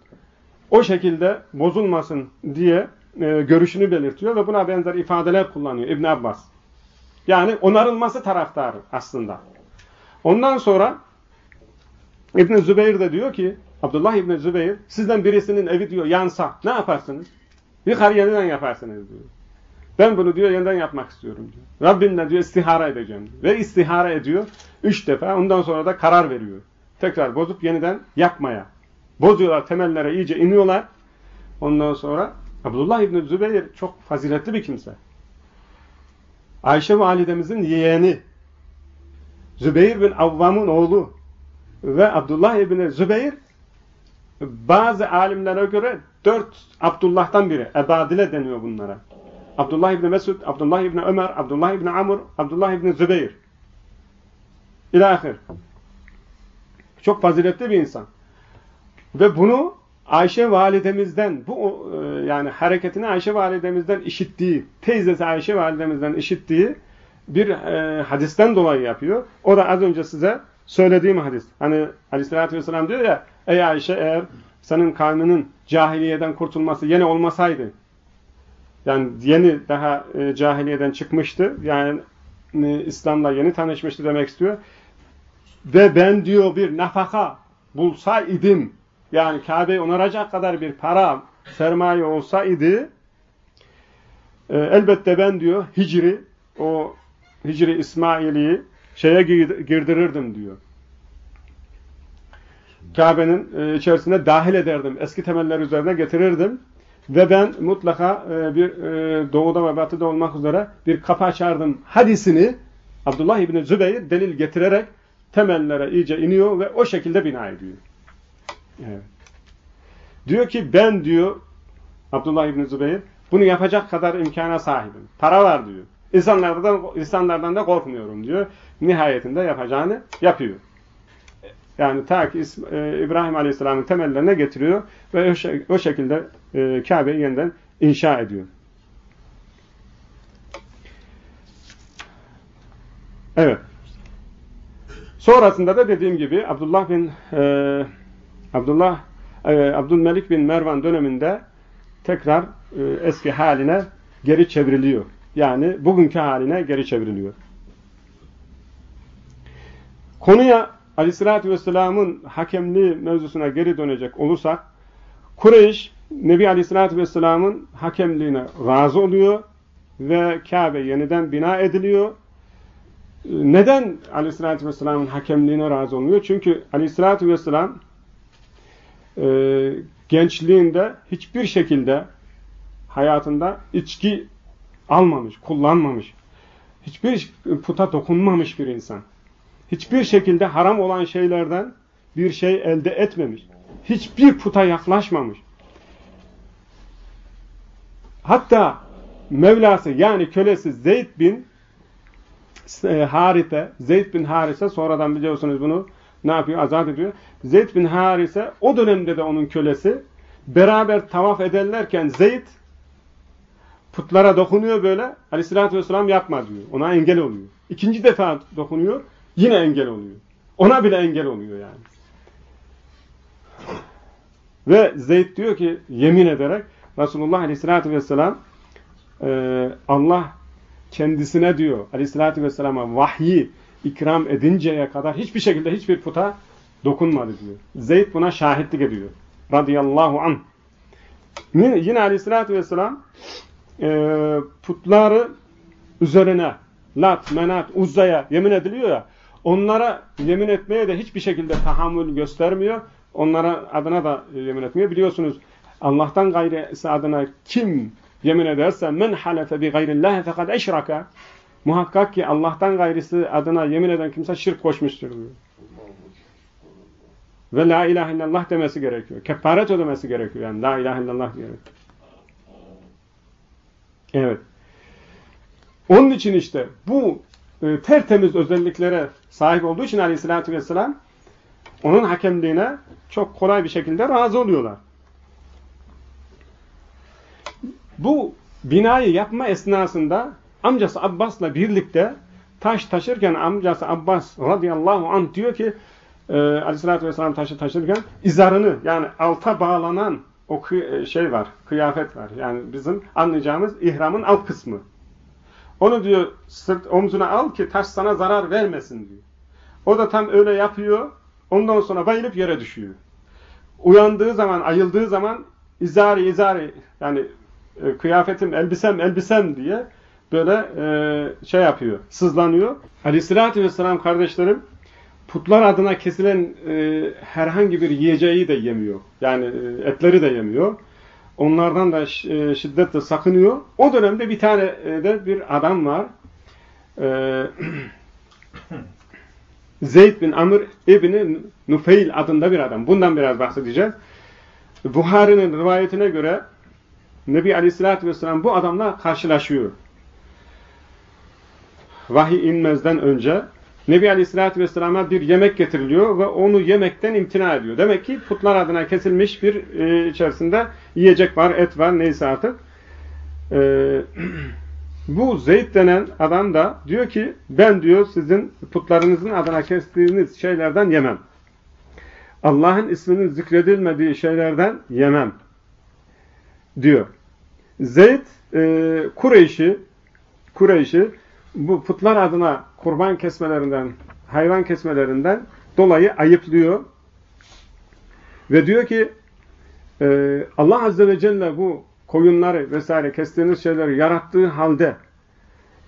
o şekilde bozulmasın diye e, görüşünü belirtiyor ve buna benzer ifadeler kullanıyor İbn Abbas. Yani onarılması taraftarı aslında. Ondan sonra İbn Zübeyir de diyor ki, Abdullah İbn Zübeyir, sizden birisinin evi diyor yansa ne yaparsınız? Yıkar yeniden yaparsınız diyor. Ben bunu diyor yeniden yapmak istiyorum diyor. Rabbimle diyor istihara edeceğim. Diyor. Ve istihara ediyor. Üç defa. Ondan sonra da karar veriyor. Tekrar bozup yeniden yapmaya. Bozuyorlar temellere iyice iniyorlar. Ondan sonra Abdullah İbni Zübeyir çok faziletli bir kimse. Ayşe validemizin yeğeni. Zübeyir bin Avvam'ın oğlu. Ve Abdullah İbni Zübeyir bazı alimlere göre dört Abdullah'tan biri. Ebadile deniyor bunlara. Abdullah İbni Mesud, Abdullah İbni Ömer, Abdullah İbni Amr, Abdullah İbni Zübeyir. İlahir. Çok faziletli bir insan. Ve bunu Ayşe validemizden, bu e, yani hareketini Ayşe validemizden işittiği, teyzesi Ayşe validemizden işittiği bir e, hadisten dolayı yapıyor. O da az önce size söylediğim hadis. Hani aleyhissalatü vesselam diyor ya, ey Ayşe eğer senin kavminin cahiliyeden kurtulması yeni olmasaydı, yani yeni daha e, cahiliyeden çıkmıştı. Yani e, İslam'la yeni tanışmıştı demek istiyor. Ve ben diyor bir nafaka bulsaydım yani Kabe'yi onaracak kadar bir para, sermaye olsaydı e, elbette ben diyor Hicri o Hicri İsmail'i şeye girdirirdim diyor. Kabe'nin e, içerisine dahil ederdim. Eski temeller üzerine getirirdim. Ve ben mutlaka e, bir e, doğuda ve batıda olmak üzere bir kapı açardım hadisini Abdullah İbni Zübeyir delil getirerek temellere iyice iniyor ve o şekilde bina ediyor. Evet. Diyor ki ben diyor Abdullah İbni Zübeyir bunu yapacak kadar imkana sahibim. Para var diyor. İnsanlardan, insanlardan da korkmuyorum diyor. Nihayetinde yapacağını yapıyor. Yani ta ki e, İbrahim Aleyhisselam'ın temellerine getiriyor ve o, şekilde e, Kabe'yi yeniden inşa ediyor. Evet. Sonrasında da dediğim gibi Abdullah bin e, Abdullah e, Abdülmelik bin Mervan döneminde tekrar e, eski haline geri çevriliyor. Yani bugünkü haline geri çevriliyor. Konuya Aleyhisselatü Vesselam'ın hakemliği mevzusuna geri dönecek olursak, Kureyş, Nebi Aleyhisselatü Vesselam'ın hakemliğine razı oluyor ve Kabe yeniden bina ediliyor. neden Aleyhisselatü Vesselam'ın hakemliğine razı olmuyor? Çünkü Aleyhisselatü Vesselam e, gençliğinde hiçbir şekilde hayatında içki almamış, kullanmamış. Hiçbir puta dokunmamış bir insan. Hiçbir şekilde haram olan şeylerden bir şey elde etmemiş. Hiçbir puta yaklaşmamış. Hatta Mevlası yani kölesi Zeyd bin e, Harise, Zeyd bin Harise sonradan biliyorsunuz bunu ne yapıyor? Azat ediyor. Zeyd bin Harise o dönemde de onun kölesi beraber tavaf ederlerken Zeyd putlara dokunuyor böyle. Aleyhissalatü vesselam yapma diyor. Ona engel oluyor. İkinci defa dokunuyor. Yine engel oluyor. Ona bile engel oluyor yani. Ve Zeyd diyor ki yemin ederek Resulullah Aleyhisselatü Vesselam e, Allah kendisine diyor Aleyhisselatü Vesselam'a vahyi ikram edinceye kadar hiçbir şekilde hiçbir puta dokunmadı diyor. Zeyd buna şahitlik ediyor. Radıyallahu anh. Yine Aleyhisselatü Vesselam e, putları üzerine Lat, Menat, Uzza'ya yemin ediliyor ya onlara yemin etmeye de hiçbir şekilde tahammül göstermiyor. Onlara adına da yemin etmiyor. Biliyorsunuz Allah'tan gayrisi adına kim yemin ederse men halefe bi gayrillahi fekad eşraka muhakkak ki Allah'tan gayrisi adına yemin eden kimse şirk koşmuştur diyor. Ve la ilahe illallah demesi gerekiyor. Kefaret ödemesi gerekiyor. Yani la ilahe illallah diyerek. Evet. Onun için işte bu e, tertemiz özelliklere sahip olduğu için aleyhissalatü vesselam onun hakemliğine çok kolay bir şekilde razı oluyorlar. Bu binayı yapma esnasında amcası Abbas'la birlikte taş taşırken amcası Abbas radıyallahu anh diyor ki e, aleyhissalatü vesselam taşı taşırken izarını yani alta bağlanan o şey var, kıyafet var. Yani bizim anlayacağımız ihramın alt kısmı. Onu diyor sırt omzuna al ki taş sana zarar vermesin diyor. O da tam öyle yapıyor. Ondan sonra bayılıp yere düşüyor. Uyandığı zaman, ayıldığı zaman izari izari yani e, kıyafetim, elbisem, elbisem diye böyle e, şey yapıyor, sızlanıyor. Aleyhissalatü vesselam kardeşlerim putlar adına kesilen e, herhangi bir yiyeceği de yemiyor. Yani e, etleri de yemiyor. Onlardan da e, şiddetle sakınıyor. O dönemde bir tane e, de bir adam var. E, Zeyd bin Amr İbni Nufeil adında bir adam. Bundan biraz bahsedeceğiz. Buhari'nin rivayetine göre Nebi Aleyhisselatü Vesselam bu adamla karşılaşıyor. Vahiy inmezden önce Nebi Aleyhisselatü Vesselam'a bir yemek getiriliyor ve onu yemekten imtina ediyor. Demek ki putlar adına kesilmiş bir e, içerisinde yiyecek var, et var, neyse artık. E, bu Zeyd denen adam da diyor ki ben diyor sizin putlarınızın adına kestiğiniz şeylerden yemem. Allah'ın isminin zikredilmediği şeylerden yemem diyor. Zeyd e, Kureyş'i Kureyş'i bu putlar adına kurban kesmelerinden, hayvan kesmelerinden dolayı ayıplıyor. Ve diyor ki e, Allah Azze ve Celle bu koyunları vesaire kestiğiniz şeyleri yarattığı halde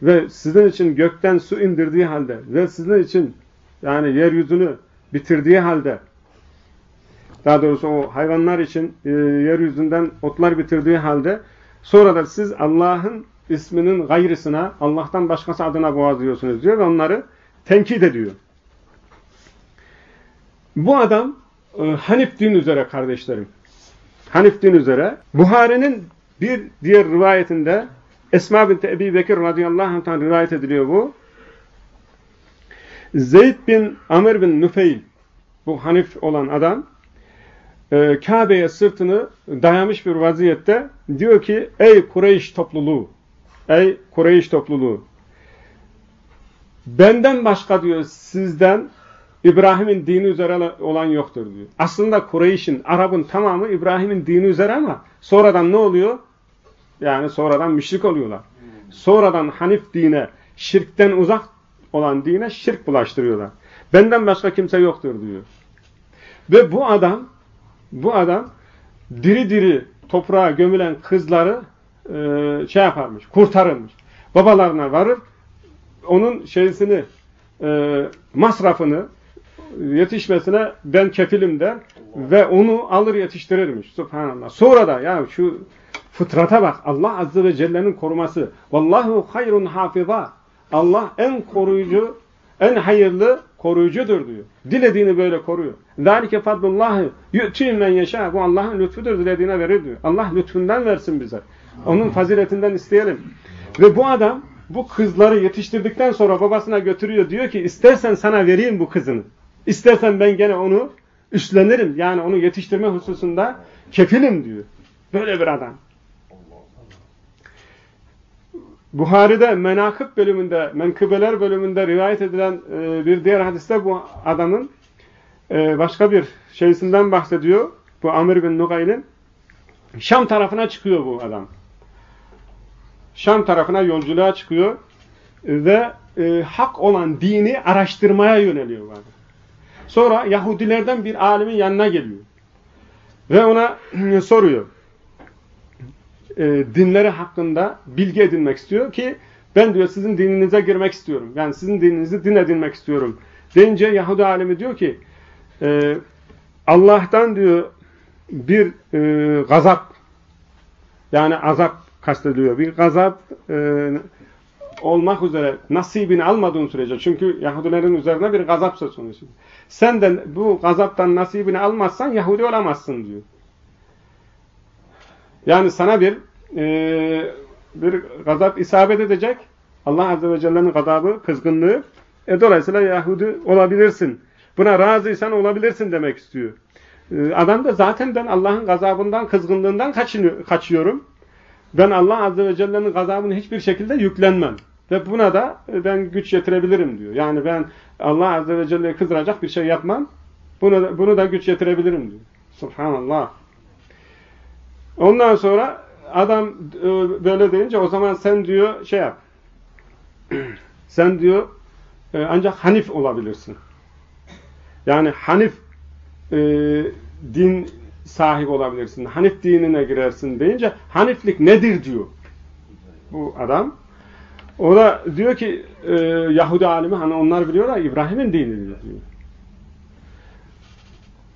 ve sizin için gökten su indirdiği halde ve sizin için yani yeryüzünü bitirdiği halde daha doğrusu o hayvanlar için e, yeryüzünden otlar bitirdiği halde sonra da siz Allah'ın isminin gayrısına, Allah'tan başkası adına boğazlıyorsunuz diyor ve onları tenkit ediyor. Bu adam e, Hanif din üzere kardeşlerim. Hanif din üzere. Buhari'nin bir diğer rivayetinde Esma binti Ebi Bekir radıyallahu anh'tan rivayet ediliyor bu. Zeyd bin Amr bin Nufeyl bu Hanif olan adam e, Kabe'ye sırtını dayamış bir vaziyette diyor ki ey Kureyş topluluğu Ey Kureyş topluluğu benden başka diyor sizden İbrahim'in dini üzere olan yoktur diyor. Aslında Kureyş'in, Arap'ın tamamı İbrahim'in dini üzere ama sonradan ne oluyor? Yani sonradan müşrik oluyorlar. Sonradan Hanif dine, şirkten uzak olan dine şirk bulaştırıyorlar. Benden başka kimse yoktur diyor. Ve bu adam, bu adam diri diri toprağa gömülen kızları e, şey yaparmış, kurtarırmış. Babalarına varır, onun şeysini, e, masrafını yetişmesine ben kefilim der ve onu alır yetiştirirmiş. Subhanallah. Sonra da ya şu fıtrata bak. Allah Azze ve Celle'nin koruması. Vallahu hayrun hafiza. Allah en koruyucu, en hayırlı koruyucudur diyor. Dilediğini böyle koruyor. Zalike fadlullahi yu'tî men yeşâ. Bu Allah'ın lütfudur. Dilediğine verir diyor. Allah lütfundan versin bize. Onun faziletinden isteyelim. Ve bu adam bu kızları yetiştirdikten sonra babasına götürüyor. Diyor ki istersen sana vereyim bu kızını. İstersen ben gene onu üstlenirim. Yani onu yetiştirme hususunda kefilim diyor. Böyle bir adam. Buhari'de menakıb bölümünde, menkıbeler bölümünde rivayet edilen e, bir diğer hadiste bu adamın e, başka bir şeysinden bahsediyor. Bu Amir bin Nugayl'in. Şam tarafına çıkıyor bu adam. Şam tarafına yolculuğa çıkıyor ve e, hak olan dini araştırmaya yöneliyor adam. Sonra Yahudilerden bir alimin yanına geliyor. Ve ona soruyor e, dinleri hakkında bilgi edinmek istiyor ki ben diyor sizin dininize girmek istiyorum. Yani sizin dininizi din edinmek istiyorum. Deyince Yahudi alimi diyor ki e, Allah'tan diyor bir e, gazap yani azap kastediyor. Bir gazap e, olmak üzere nasibini almadığın sürece çünkü Yahudilerin üzerine bir gazap söz konusu. Sen de bu gazaptan nasibini almazsan Yahudi olamazsın diyor. Yani sana bir e, bir gazap isabet edecek. Allah Azze ve Celle'nin gazabı, kızgınlığı. E, dolayısıyla Yahudi olabilirsin. Buna razıysan olabilirsin demek istiyor. E, adam da zaten ben Allah'ın gazabından, kızgınlığından kaçıyorum. Ben Allah Azze ve Celle'nin gazabını hiçbir şekilde yüklenmem. Ve buna da ben güç yetirebilirim diyor. Yani ben Allah Azze ve Celle'ye kızdıracak bir şey yapmam. Bunu, bunu da güç yetirebilirim diyor. Subhanallah. Ondan sonra adam e, böyle deyince o zaman sen diyor şey yap. sen diyor e, ancak Hanif olabilirsin. Yani Hanif e, din sahip olabilirsin. Hanif dinine girersin deyince Haniflik nedir diyor bu adam. O da diyor ki e, Yahudi alimi hani onlar biliyorlar İbrahim'in dinidir diyor.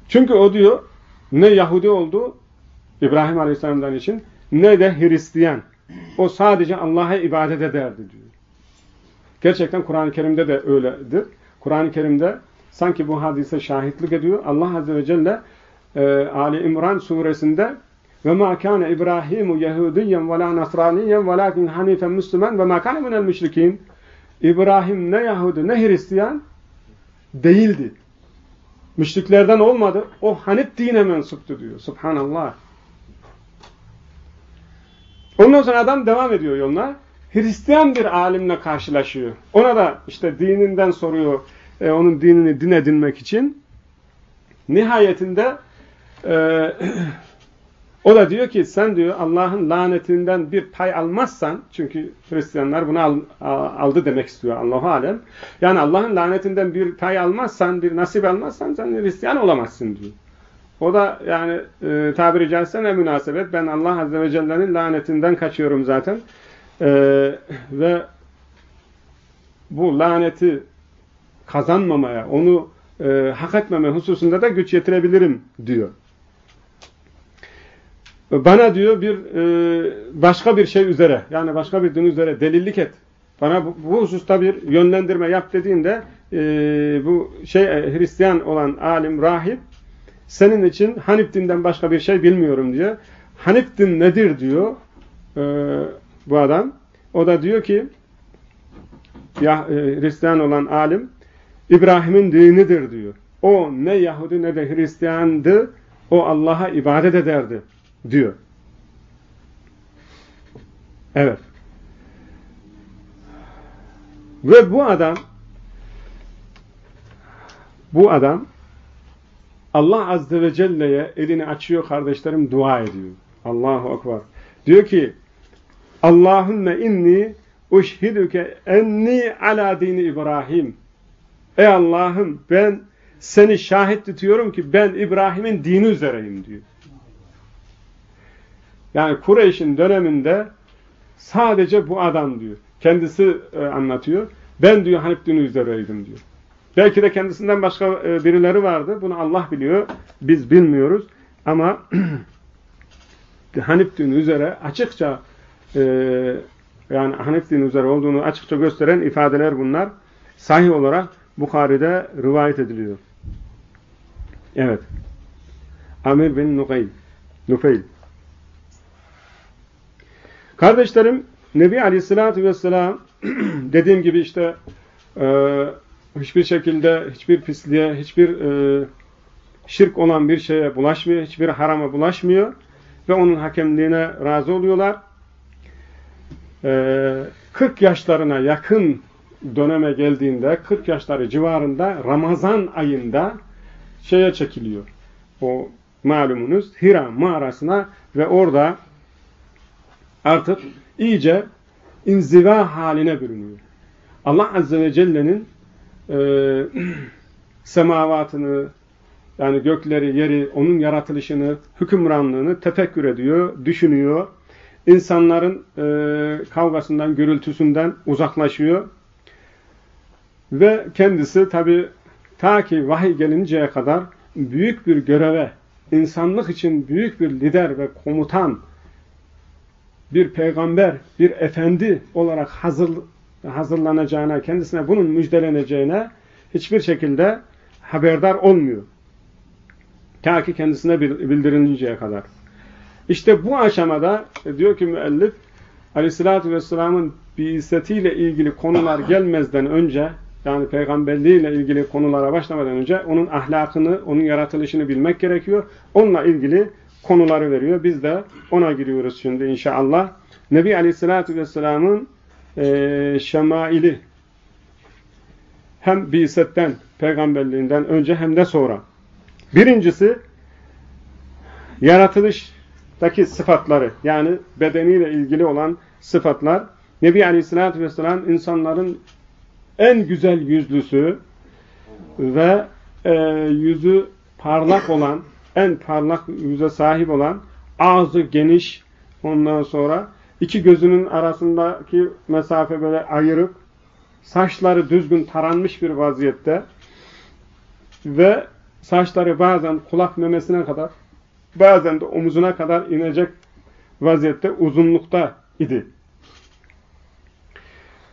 Çünkü o diyor ne Yahudi oldu İbrahim Aleyhisselam'dan için ne de Hristiyan. O sadece Allah'a ibadet ederdi diyor. Gerçekten Kur'an-ı Kerim'de de öyledir. Kur'an-ı Kerim'de sanki bu hadise şahitlik ediyor. Allah Azze ve Celle e, Ali İmran suresinde ve ma kana İbrahimu Yahudiyen ve la Nasraniyen velakin hanifen Müslüman ve ma kana minel müşrikin. İbrahim ne Yahudi ne Hristiyan değildi. Müşriklerden olmadı. O Hanif dine mensuptu diyor. Subhanallah. Ondan sonra adam devam ediyor yoluna. Hristiyan bir alimle karşılaşıyor. Ona da işte dininden soruyor. E, onun dinini din edinmek için. Nihayetinde e, o da diyor ki sen diyor Allah'ın lanetinden bir pay almazsan çünkü Hristiyanlar bunu al, aldı demek istiyor Allahu alem. Yani Allah'ın lanetinden bir pay almazsan, bir nasip almazsan sen Hristiyan olamazsın diyor. O da yani e, tabiri caizse ne münasebet. Ben Allah Azze ve Celle'nin lanetinden kaçıyorum zaten. E, ve bu laneti kazanmamaya, onu e, hak etmeme hususunda da güç yetirebilirim diyor. Bana diyor bir e, başka bir şey üzere, yani başka bir din üzere delillik et. Bana bu, bu hususta bir yönlendirme yap dediğinde e, bu şey e, Hristiyan olan alim, rahip senin için Hanif dinden başka bir şey bilmiyorum diyor. Hanif din nedir diyor e, bu adam. O da diyor ki ya, e, Hristiyan olan alim İbrahim'in dinidir diyor. O ne Yahudi ne de Hristiyandı. O Allah'a ibadet ederdi diyor. Evet. Ve bu adam bu adam Allah Azze ve Celle'ye elini açıyor kardeşlerim dua ediyor. Allahu Ekber. Diyor ki Allahümme inni uşhiduke enni ala dini İbrahim. Ey Allah'ım ben seni şahit tutuyorum ki ben İbrahim'in dini üzereyim diyor. Yani Kureyş'in döneminde sadece bu adam diyor. Kendisi e, anlatıyor. Ben diyor Hanif dini üzereydim diyor. Belki de kendisinden başka e, birileri vardı. Bunu Allah biliyor. Biz bilmiyoruz. Ama Hanif dini üzere açıkça e, yani Hanif dini üzere olduğunu açıkça gösteren ifadeler bunlar. Sahih olarak Bukhari'de rivayet ediliyor. Evet. Amir bin Nukayl. Nufeyl. Kardeşlerim, Nebi Aleyhisselatü Vesselam dediğim gibi işte e, hiçbir şekilde hiçbir pisliğe, hiçbir e, şirk olan bir şeye bulaşmıyor, hiçbir harama bulaşmıyor ve onun hakemliğine razı oluyorlar. E, 40 yaşlarına yakın döneme geldiğinde, 40 yaşları civarında Ramazan ayında şeye çekiliyor. O malumunuz Hira mağarasına ve orada artık iyice inziva haline bürünüyor. Allah Azze ve Celle'nin e, semavatını yani gökleri, yeri, onun yaratılışını, hükümranlığını tefekkür ediyor, düşünüyor. İnsanların e, kavgasından, gürültüsünden uzaklaşıyor. Ve kendisi tabi ta ki vahiy gelinceye kadar büyük bir göreve, insanlık için büyük bir lider ve komutan, bir peygamber, bir efendi olarak hazır, hazırlanacağına, kendisine bunun müjdeleneceğine hiçbir şekilde haberdar olmuyor. Ta ki kendisine bildirilinceye kadar. İşte bu aşamada e, diyor ki müellif Aleyhisselatü Vesselam'ın biisetiyle ilgili konular gelmezden önce yani peygamberliğiyle ilgili konulara başlamadan önce onun ahlakını, onun yaratılışını bilmek gerekiyor. Onunla ilgili konuları veriyor. Biz de ona giriyoruz şimdi inşallah. Nebi Aleyhisselatü Vesselam'ın e, şemaili hem bisetten, peygamberliğinden önce hem de sonra. Birincisi yaratılıştaki sıfatları yani bedeniyle ilgili olan sıfatlar. Nebi Aleyhisselatü Vesselam insanların en güzel yüzlüsü ve e, yüzü parlak olan, en parlak yüze sahip olan, ağzı geniş, ondan sonra iki gözünün arasındaki mesafe böyle ayırıp, saçları düzgün taranmış bir vaziyette ve saçları bazen kulak memesine kadar, bazen de omuzuna kadar inecek vaziyette uzunlukta idi.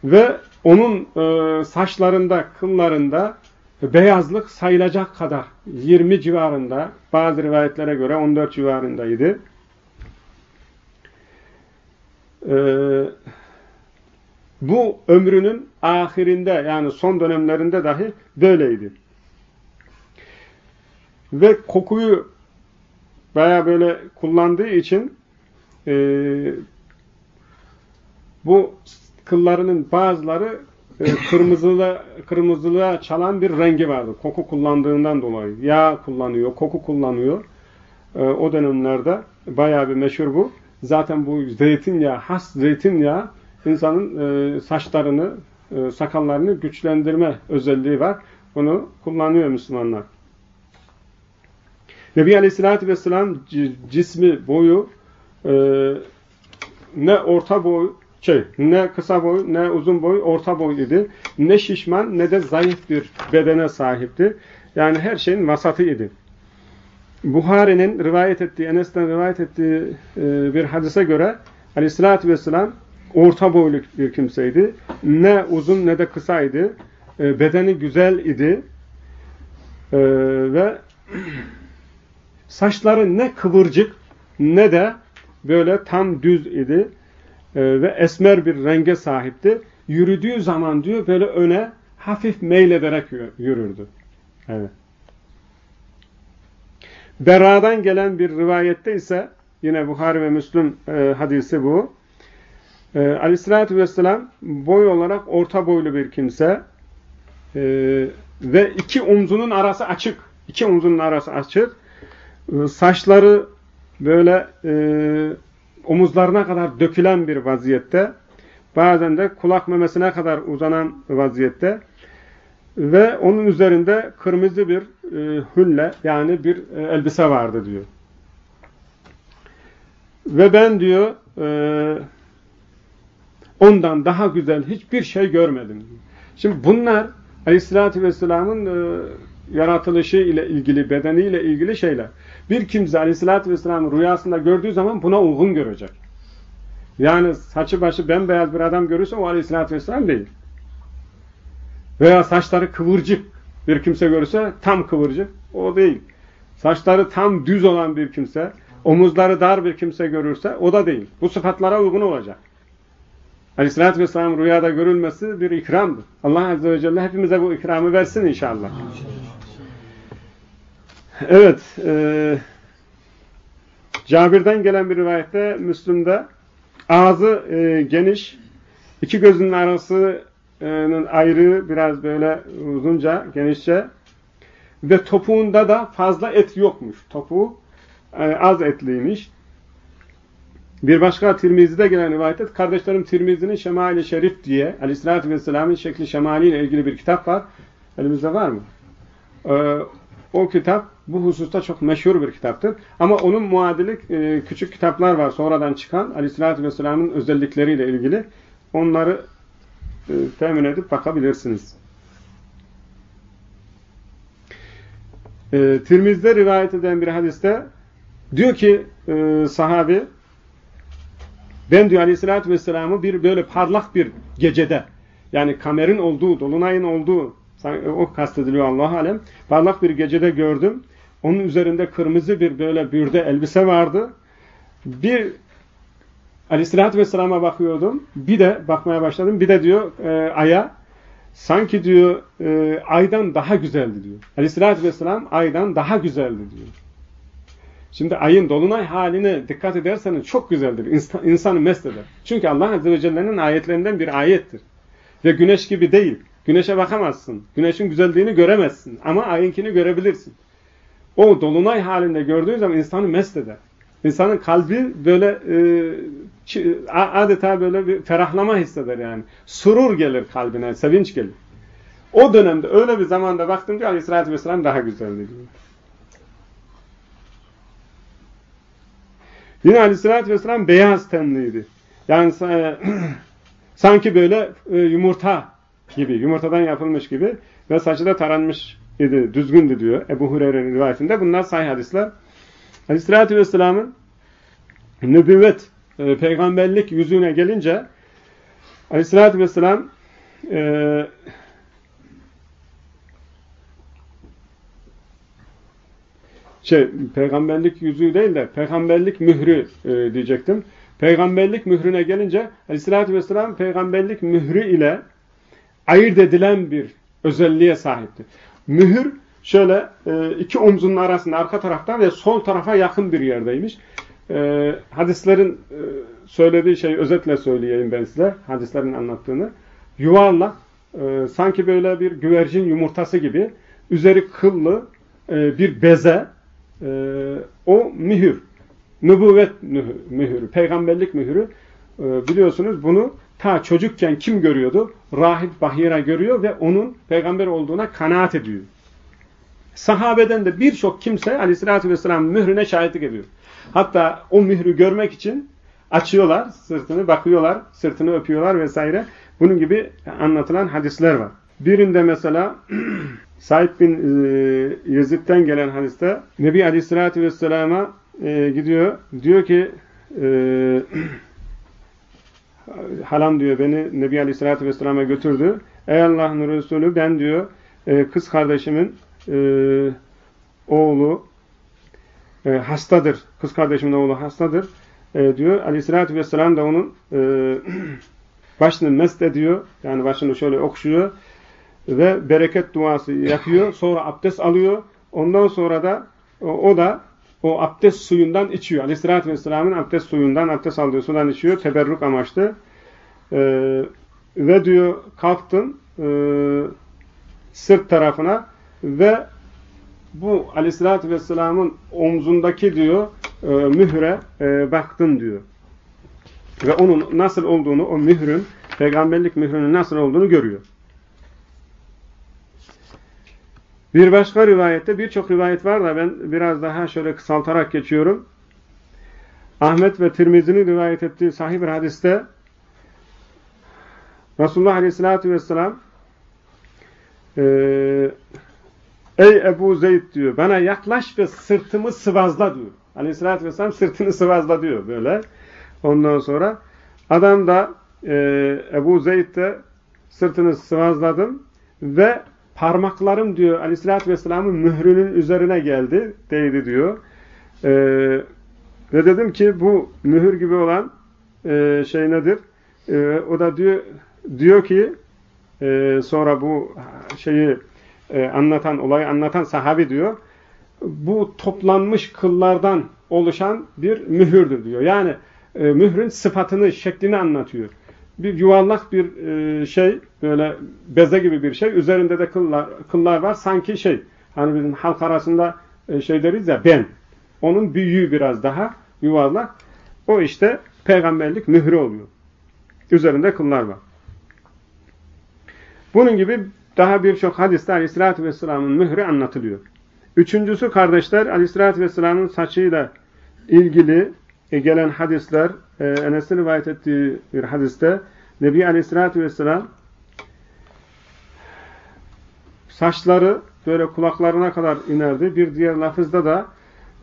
Ve onun e, saçlarında, kıllarında beyazlık sayılacak kadar 20 civarında, bazı rivayetlere göre 14 civarındaydı. E, bu ömrünün ahirinde yani son dönemlerinde dahi böyleydi. Ve kokuyu baya böyle kullandığı için e, bu kıllarının bazıları e, kırmızılığa, kırmızılığa çalan bir rengi vardı. Koku kullandığından dolayı. Yağ kullanıyor, koku kullanıyor. E, o dönemlerde bayağı bir meşhur bu. Zaten bu zeytinyağı, has zeytinyağı insanın e, saçlarını, e, sakallarını güçlendirme özelliği var. Bunu kullanıyor Müslümanlar. Nebi Aleyhisselatü Vesselam cismi, boyu e, ne orta boy, şey, ne kısa boy, ne uzun boy, orta boy idi. Ne şişman ne de zayıf bir bedene sahipti. Yani her şeyin vasatı idi. Buhari'nin rivayet ettiği, Enes'ten rivayet ettiği e, bir hadise göre aleyhissalatü vesselam orta boylu bir kimseydi. Ne uzun ne de kısaydı. E, bedeni güzel idi. E, ve saçları ne kıvırcık ne de böyle tam düz idi ve esmer bir renge sahipti. Yürüdüğü zaman diyor böyle öne hafif meylederek yürürdü. Evet. Bera'dan gelen bir rivayette ise yine Buhari ve Müslüm e, hadisi bu. E, Aleyhisselatü Vesselam boy olarak orta boylu bir kimse e, ve iki omzunun arası açık. İki omzunun arası açık. E, saçları böyle e, omuzlarına kadar dökülen bir vaziyette, bazen de kulak memesine kadar uzanan vaziyette ve onun üzerinde kırmızı bir e, hülle yani bir e, elbise vardı diyor. Ve ben diyor e, ondan daha güzel hiçbir şey görmedim. Şimdi bunlar Aleyhisselatü Vesselam'ın e, yaratılışı ile ilgili, bedeniyle ilgili şeyler. Bir kimse Aleyhisselatü Vesselam'ın rüyasında gördüğü zaman buna uygun görecek. Yani saçı başı bembeyaz bir adam görürse o Aleyhisselatü Vesselam değil. Veya saçları kıvırcık bir kimse görürse tam kıvırcık o değil. Saçları tam düz olan bir kimse, omuzları dar bir kimse görürse o da değil. Bu sıfatlara uygun olacak. Aleyhisselatü Vesselam rüyada görülmesi bir ikramdır. Allah Azze ve Celle hepimize bu ikramı versin inşallah. Evet. E, Cabir'den gelen bir rivayette Müslüm'de ağzı e, geniş, iki gözünün arasının ayrı biraz böyle uzunca, genişçe ve topuğunda da fazla et yokmuş. Topuğu e, az etliymiş. Bir başka Tirmizi'de gelen rivayette kardeşlerim Tirmizi'nin Şemali Şerif diye Aleyhisselatü Vesselam'ın şekli şemaliyle ilgili bir kitap var. Elimizde var mı? Ee, o kitap bu hususta çok meşhur bir kitaptır. Ama onun muadili e, küçük kitaplar var sonradan çıkan Aleyhisselatü Vesselam'ın özellikleriyle ilgili. Onları e, temin edip bakabilirsiniz. E, Tirmiz'de rivayet eden bir hadiste diyor ki sahabi ben diyor Aleyhisselatü Vesselam'ı bir böyle parlak bir gecede yani kamerin olduğu, dolunayın olduğu o kastediliyor Allah alem. Parlak bir gecede gördüm. Onun üzerinde kırmızı bir böyle bürde elbise vardı. Bir Aleyhisselatü Vesselam'a bakıyordum. Bir de bakmaya başladım. Bir de diyor e, aya sanki diyor e, aydan daha güzeldi diyor. Aleyhisselatü Vesselam aydan daha güzeldi diyor. Şimdi ayın dolunay haline dikkat ederseniz çok güzeldir. İnsan, insanı mest eder. Çünkü Allah Azze ve Celle'nin ayetlerinden bir ayettir. Ve güneş gibi değil. Güneşe bakamazsın. Güneşin güzelliğini göremezsin. Ama ayınkini görebilirsin. O dolunay halinde gördüğü zaman insanı mest eder. İnsanın kalbi böyle e, adeta böyle bir ferahlama hisseder yani. Surur gelir kalbine, sevinç gelir. O dönemde öyle bir zamanda baktım ki Aleyhisselatü Vesselam daha güzeldi diyor. Yine Aleyhisselatü Vesselam beyaz tenliydi. Yani sanki böyle e, yumurta gibi, yumurtadan yapılmış gibi ve saçı da taranmış idi, düzgündü diyor Ebu Hureyre'nin rivayetinde. Bunlar sahih hadisler. Aleyhisselatü Vesselam'ın nübüvvet, e, peygamberlik yüzüne gelince Aleyhisselatü Vesselam e, şey, peygamberlik yüzüğü değil de peygamberlik mührü e, diyecektim. Peygamberlik mührüne gelince Aleyhisselatü Vesselam peygamberlik mührü ile ayırt edilen bir özelliğe sahipti. Mühür şöyle e, iki omzunun arasında arka taraftan ve sol tarafa yakın bir yerdeymiş. E, hadislerin e, söylediği şeyi özetle söyleyeyim ben size. Hadislerin anlattığını. Yuvarlak, sanki böyle bir güvercin yumurtası gibi üzeri kıllı bir beze o mühür. Nübüvvet mühürü, peygamberlik mühürü. Biliyorsunuz bunu ta çocukken kim görüyordu? Rahip Bahira görüyor ve onun peygamber olduğuna kanaat ediyor. Sahabeden de birçok kimse aleyhissalatü vesselam mührüne şahitlik ediyor. Hatta o mührü görmek için açıyorlar sırtını, bakıyorlar, sırtını öpüyorlar vesaire. Bunun gibi anlatılan hadisler var. Birinde mesela Said bin e, Yezid'den gelen hadiste Nebi Aleyhisselatü Vesselam'a e, gidiyor. Diyor ki e, halam diyor beni Nebi Aleyhisselatü Vesselam'a götürdü. Ey Allah'ın Resulü ben diyor e, kız kardeşimin e, oğlu e, hastadır. Kız kardeşimin oğlu hastadır e, diyor. Aleyhisselatü Vesselam da onun başını mest ediyor. Yani başını şöyle okşuyor ve bereket duası yapıyor. Sonra abdest alıyor. Ondan sonra da o da o abdest suyundan içiyor. Aleyhisselatü Vesselam'ın abdest suyundan, abdest aldığı sudan içiyor. Teberruk amaçlı. Ee, ve diyor kalktım e, sırt tarafına ve bu Aleyhisselatü Vesselam'ın omzundaki diyor e, mühre e, baktım diyor. Ve onun nasıl olduğunu, o mührün, peygamberlik mührünün nasıl olduğunu görüyor. Bir başka rivayette birçok rivayet var da ben biraz daha şöyle kısaltarak geçiyorum. Ahmet ve Tirmizi'nin rivayet ettiği sahih bir hadiste Resulullah Aleyhisselatü Vesselam e, ey Ebu Zeyd diyor bana yaklaş ve sırtımı sıvazla diyor. Aleyhissalatü vesselam sırtını sıvazla diyor böyle. Ondan sonra adam da e, Ebu Zeyd de sırtını sıvazladım ve parmaklarım diyor Aleyhisselatü Vesselam'ın mührünün üzerine geldi, değdi diyor. E, ve dedim ki bu mühür gibi olan e, şey nedir? E, o da diyor diyor ki e, sonra bu şeyi e, anlatan, olayı anlatan sahabi diyor bu toplanmış kıllardan oluşan bir mühürdür diyor. Yani e, mührün sıfatını, şeklini anlatıyor. Bir yuvarlak bir e, şey, böyle beze gibi bir şey. Üzerinde de kıllar, kıllar var. Sanki şey, hani bizim halk arasında e, şey deriz ya ben. Onun büyüğü biraz daha yuvarlak. O işte peygamberlik mührü oluyor. Üzerinde kıllar var. Bunun gibi daha birçok hadiste Aleyhisselatü Vesselam'ın mührü anlatılıyor. Üçüncüsü kardeşler Aleyhisselatü Vesselam'ın saçıyla ilgili gelen hadisler e, Enes'in rivayet ettiği bir hadiste Nebi Aleyhisselatü Vesselam saçları böyle kulaklarına kadar inerdi. Bir diğer lafızda da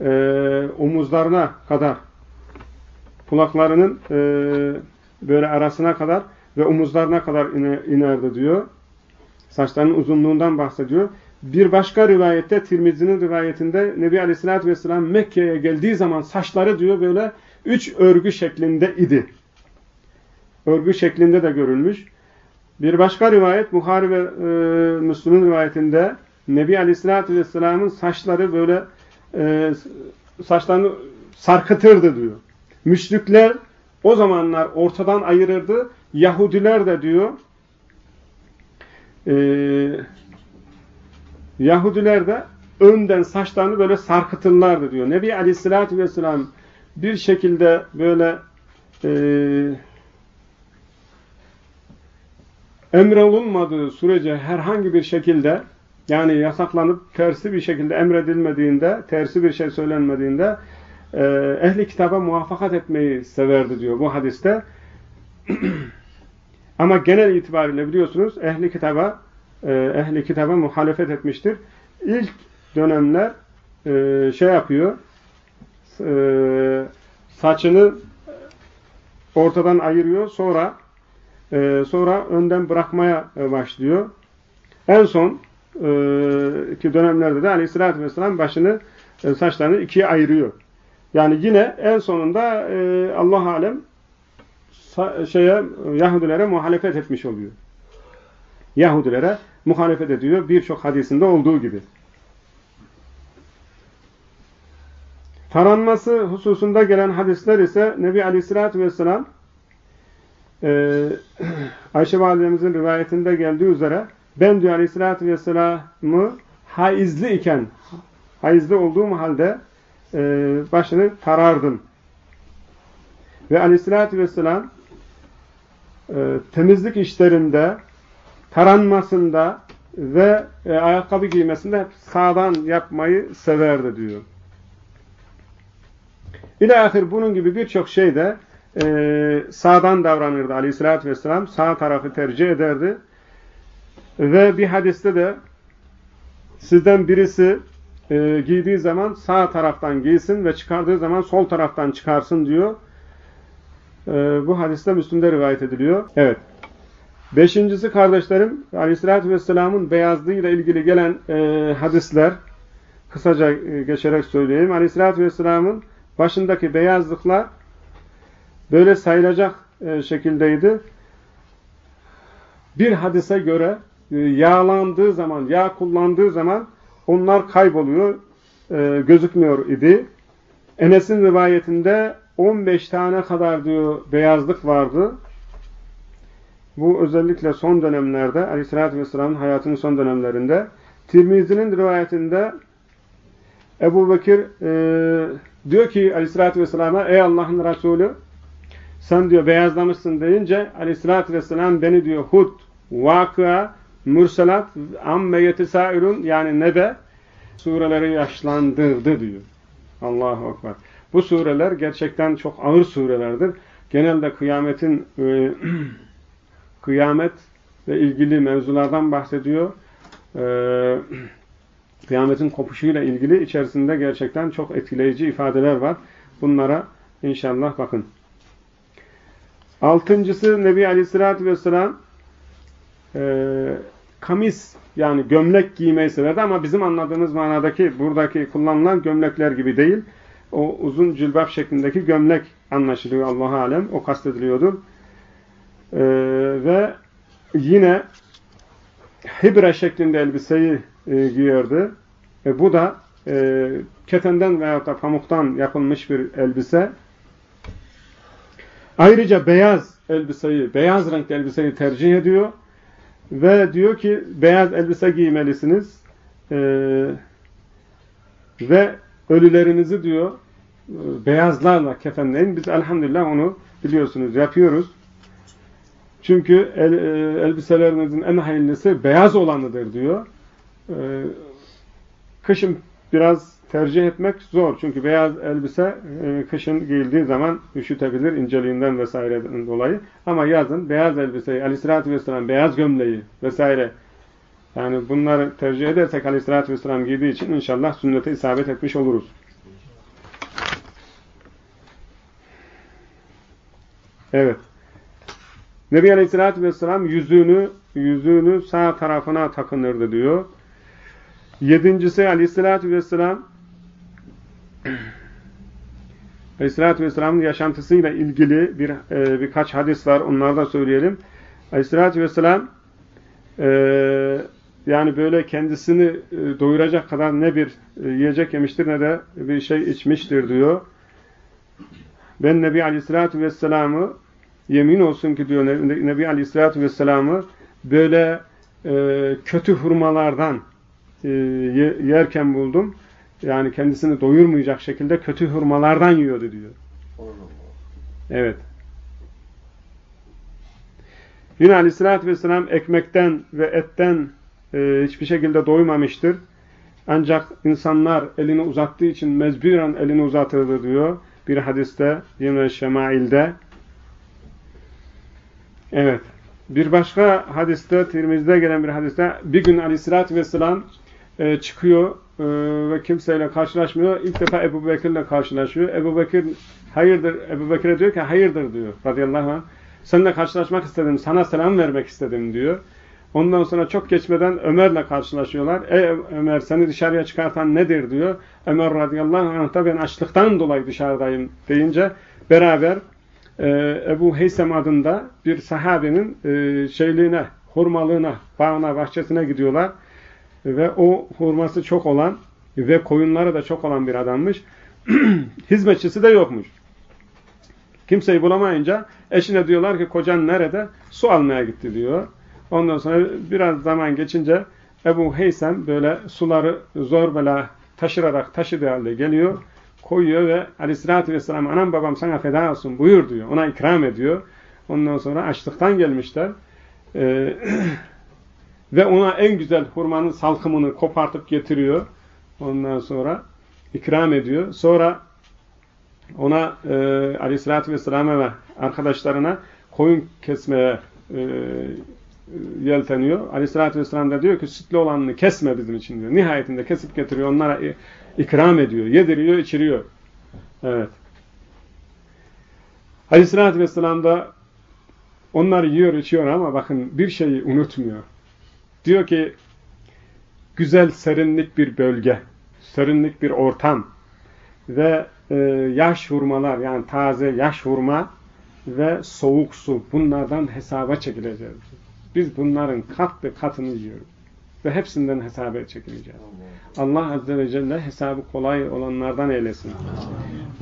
e, omuzlarına kadar kulaklarının e, böyle arasına kadar ve omuzlarına kadar inerdi diyor. Saçlarının uzunluğundan bahsediyor. Bir başka rivayette, Tirmizi'nin rivayetinde Nebi Aleyhisselatü Vesselam Mekke'ye geldiği zaman saçları diyor böyle üç örgü şeklinde idi. Örgü şeklinde de görülmüş. Bir başka rivayet Buhari ve e, Müslüm'ün rivayetinde Nebi Aleyhisselatü Vesselam'ın saçları böyle e, saçlarını sarkıtırdı diyor. Müşrikler o zamanlar ortadan ayırırdı. Yahudiler de diyor e, Yahudiler de önden saçlarını böyle sarkıtırlardı diyor. Nebi Aleyhisselatü Vesselam bir şekilde böyle e, emrolunmadığı sürece herhangi bir şekilde yani yasaklanıp tersi bir şekilde emredilmediğinde, tersi bir şey söylenmediğinde e, ehli kitaba muvaffakat etmeyi severdi diyor bu hadiste. Ama genel itibariyle biliyorsunuz ehli kitaba ehli kitaba muhalefet etmiştir. İlk dönemler e, şey yapıyor e, saçını ortadan ayırıyor sonra e, sonra önden bırakmaya e, başlıyor. En son e, ki dönemlerde de aleyhissalatü vesselam başını e, saçlarını ikiye ayırıyor. Yani yine en sonunda e, Allah alem şeye Yahudilere muhalefet etmiş oluyor. Yahudilere muhalefet ediyor birçok hadisinde olduğu gibi. Taranması hususunda gelen hadisler ise Nebi Aleyhisselatü Vesselam e, Ayşe Validemizin rivayetinde geldiği üzere ben diyor Aleyhisselatü Vesselam'ı haizli iken haizli olduğum halde e, başını tarardım. Ve Aleyhisselatü Vesselam e, temizlik işlerinde taranmasında ve e, ayakkabı giymesinde hep sağdan yapmayı severdi diyor. İlahir bunun gibi birçok şeyde e, sağdan davranırdı aleyhissalatü vesselam. Sağ tarafı tercih ederdi. Ve bir hadiste de sizden birisi e, giydiği zaman sağ taraftan giysin ve çıkardığı zaman sol taraftan çıkarsın diyor. E, bu hadiste Müslüm'de rivayet ediliyor. Evet. Beşincisi kardeşlerim, Aleyhisselatü Vesselam'ın beyazlığıyla ilgili gelen e, hadisler, kısaca e, geçerek söyleyeyim. Aleyhisselatü Vesselam'ın başındaki beyazlıklar böyle sayılacak e, şekildeydi. Bir hadise göre e, yağlandığı zaman, yağ kullandığı zaman onlar kayboluyor, e, gözükmüyor idi. Enes'in rivayetinde 15 tane kadar diyor beyazlık vardı. Bu özellikle son dönemlerde Aleyhisselatü Vesselam'ın hayatının son dönemlerinde Tirmizi'nin rivayetinde Ebu Bekir e, diyor ki Aleyhisselatü Vesselam'a ey Allah'ın Resulü sen diyor beyazlamışsın deyince Aleyhisselatü Vesselam beni diyor Hud, Vakıa, Mürselat, Amme Yetesairun yani Nebe sureleri yaşlandırdı diyor. Allahu Ekber. Bu sureler gerçekten çok ağır surelerdir. Genelde kıyametin e, kıyamet ve ilgili mevzulardan bahsediyor. e, kıyametin kopuşuyla ilgili içerisinde gerçekten çok etkileyici ifadeler var. Bunlara inşallah bakın. Altıncısı Nebi Aleyhisselatü Vesselam e, kamis yani gömlek giymeyi severdi ama bizim anladığımız manadaki buradaki kullanılan gömlekler gibi değil. O uzun cülbap şeklindeki gömlek anlaşılıyor Allah alem. O kastediliyordur. Ee, ve yine hibre şeklinde elbiseyi e, giyiyordu. E, bu da e, ketenden veya da pamuktan yapılmış bir elbise. Ayrıca beyaz elbiseyi, beyaz renkli elbiseyi tercih ediyor. Ve diyor ki beyaz elbise giymelisiniz. E, ve ölülerinizi diyor beyazlarla kefenleyin. Biz elhamdülillah onu biliyorsunuz yapıyoruz. Çünkü el, e, elbiselerinizin en hayırlısı beyaz olanıdır diyor. E, kışın biraz tercih etmek zor. Çünkü beyaz elbise e, kışın giyildiği zaman üşütebilir inceliğinden vesaireden dolayı. Ama yazın beyaz elbiseyi, aleyhissalatü vesselam beyaz gömleği vesaire yani bunları tercih edersek aleyhissalatü vesselam giydiği için inşallah sünnete isabet etmiş oluruz. Evet. Nebi Aleyhisselatü Vesselam yüzüğünü, yüzüğünü sağ tarafına takınırdı diyor. Yedincisi Aleyhisselatü Vesselam Aleyhisselatü Vesselam'ın yaşantısıyla ilgili bir e, birkaç hadis var. Onları da söyleyelim. Aleyhisselatü Vesselam e, yani böyle kendisini e, doyuracak kadar ne bir e, yiyecek yemiştir ne de bir şey içmiştir diyor. Ben Nebi Aleyhisselatü Vesselam'ı yemin olsun ki diyor Nebi Aleyhisselatü Vesselam'ı böyle e, kötü hurmalardan e, yerken buldum. Yani kendisini doyurmayacak şekilde kötü hurmalardan yiyordu diyor. Evet. Yine Aleyhisselatü Vesselam ekmekten ve etten e, hiçbir şekilde doymamıştır. Ancak insanlar elini uzattığı için mezbiren elini uzatırdı diyor. Bir hadiste yine Şemail'de Evet. Bir başka hadiste, Tirmiz'de gelen bir hadiste bir gün aleyhissalatü vesselam e, çıkıyor e, ve kimseyle karşılaşmıyor. İlk defa Ebu Bekir'le karşılaşıyor. Ebu Bekir hayırdır, Ebu Bekir'e diyor ki hayırdır diyor radıyallahu anh. Seninle karşılaşmak istedim, sana selam vermek istedim diyor. Ondan sonra çok geçmeden Ömer'le karşılaşıyorlar. Ey Ömer seni dışarıya çıkartan nedir diyor. Ömer radıyallahu anh da ben açlıktan dolayı dışarıdayım deyince beraber e, Ebu Heysem adında bir sahabenin e, şeyliğine, hurmalığına, bağına, bahçesine gidiyorlar. Ve o hurması çok olan ve koyunları da çok olan bir adammış. Hizmetçisi de yokmuş. Kimseyi bulamayınca eşine diyorlar ki kocan nerede? Su almaya gitti diyor. Ondan sonra biraz zaman geçince Ebu Heysem böyle suları zor bela taşırarak taşıdığı halde geliyor koyuyor ve aleyhissalatü vesselam anam babam sana feda olsun buyur diyor. Ona ikram ediyor. Ondan sonra açlıktan gelmişler. Ee, ve ona en güzel hurmanın salkımını kopartıp getiriyor. Ondan sonra ikram ediyor. Sonra ona e, aleyhissalatü vesselam'a ve arkadaşlarına koyun kesmeye e, yelteniyor. Aleyhissalatü vesselam da diyor ki sütlü olanını kesme bizim için diyor. Nihayetinde kesip getiriyor. Onlara ikram ediyor, yediriyor, içiriyor. Evet. Aleyhissalatü vesselam da onlar yiyor, içiyor ama bakın bir şeyi unutmuyor. Diyor ki güzel serinlik bir bölge, serinlik bir ortam ve e, yaş hurmalar yani taze yaş hurma ve soğuk su bunlardan hesaba çekileceğiz. Biz bunların kat ve katını yiyoruz ve hepsinden hesaba çekileceğiz. Allah Azze ve Celle hesabı kolay olanlardan eylesin.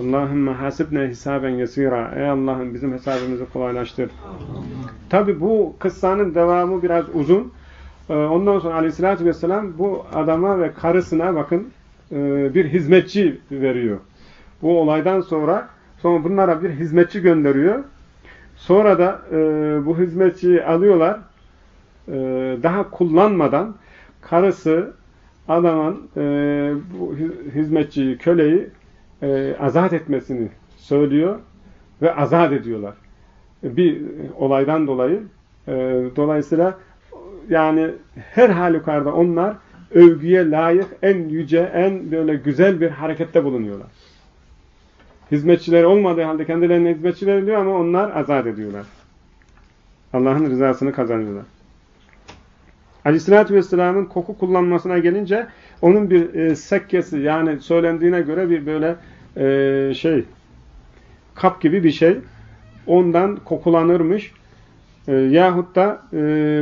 Allahümme hasibne hisaben yesira. Ey Allah'ım bizim hesabımızı kolaylaştır. Tabi bu kıssanın devamı biraz uzun. Ee, ondan sonra aleyhissalatü vesselam bu adama ve karısına bakın e, bir hizmetçi veriyor. Bu olaydan sonra sonra bunlara bir hizmetçi gönderiyor. Sonra da e, bu hizmetçiyi alıyorlar. E, daha kullanmadan karısı adamın e, bu hizmetçiyi, köleyi e, azat etmesini söylüyor ve azat ediyorlar. Bir olaydan dolayı e, dolayısıyla yani her halükarda onlar övgüye layık en yüce, en böyle güzel bir harekette bulunuyorlar. Hizmetçileri olmadığı halde kendilerine hizmetçiler diyor ama onlar azat ediyorlar. Allah'ın rızasını kazanıyorlar. Aleyhisselatü Vesselam'ın koku kullanmasına gelince onun bir e, sekkesi yani söylendiğine göre bir böyle e, şey kap gibi bir şey ondan kokulanırmış. E, yahut da e,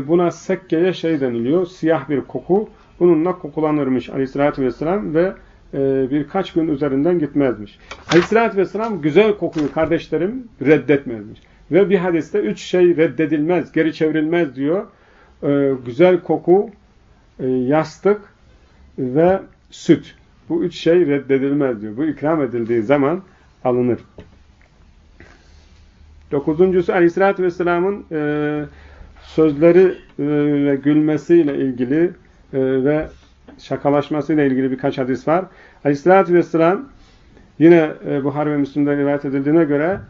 buna sekkeye şey deniliyor. Siyah bir koku. Bununla kokulanırmış aleyhissalatü vesselam ve e, birkaç gün üzerinden gitmezmiş. Aleyhissalatü vesselam güzel kokuyu kardeşlerim reddetmezmiş. Ve bir hadiste üç şey reddedilmez, geri çevrilmez diyor. E, güzel koku, e, yastık ve süt. Bu üç şey reddedilmez diyor. Bu ikram edildiği zaman alınır. Dokuzuncusu Aleyhisselatü Vesselam'ın e, sözleri ve gülmesiyle ilgili e, ve şakalaşmasıyla ilgili birkaç hadis var. Aleyhisselatü Vesselam yine e, Buhar ve Müslüm'de rivayet edildiğine göre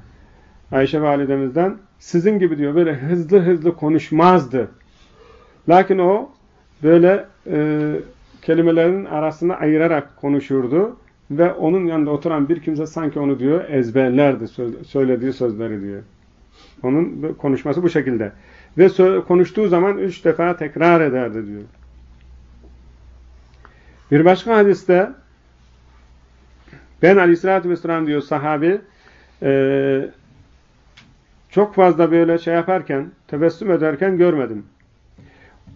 Ayşe validemizden sizin gibi diyor böyle hızlı hızlı konuşmazdı. Lakin o böyle e, kelimelerin arasını ayırarak konuşurdu ve onun yanında oturan bir kimse sanki onu diyor ezberlerdi söylediği sözleri diyor. Onun konuşması bu şekilde. Ve konuştuğu zaman üç defa tekrar ederdi diyor. Bir başka hadiste ben aleyhissalatü vesselam diyor sahabi e, çok fazla böyle şey yaparken, tebessüm ederken görmedim.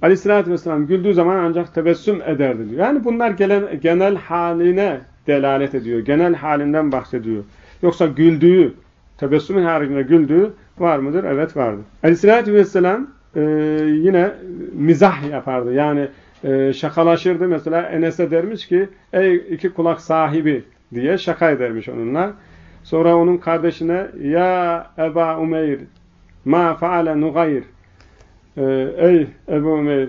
Aleyhissalatü vesselam güldüğü zaman ancak tebessüm ederdi diyor. Yani bunlar gelen, genel haline delalet ediyor. Genel halinden bahsediyor. Yoksa güldüğü, tebessümün haricinde güldüğü var mıdır? Evet vardır. Aleyhissalatü vesselam e, yine mizah yapardı. Yani e, şakalaşırdı. Mesela Enes'e dermiş ki ey iki kulak sahibi diye şaka edermiş onunla. Sonra onun kardeşine ya Eba Umeyr ma faale nugayr e, ey Ebu Umeyr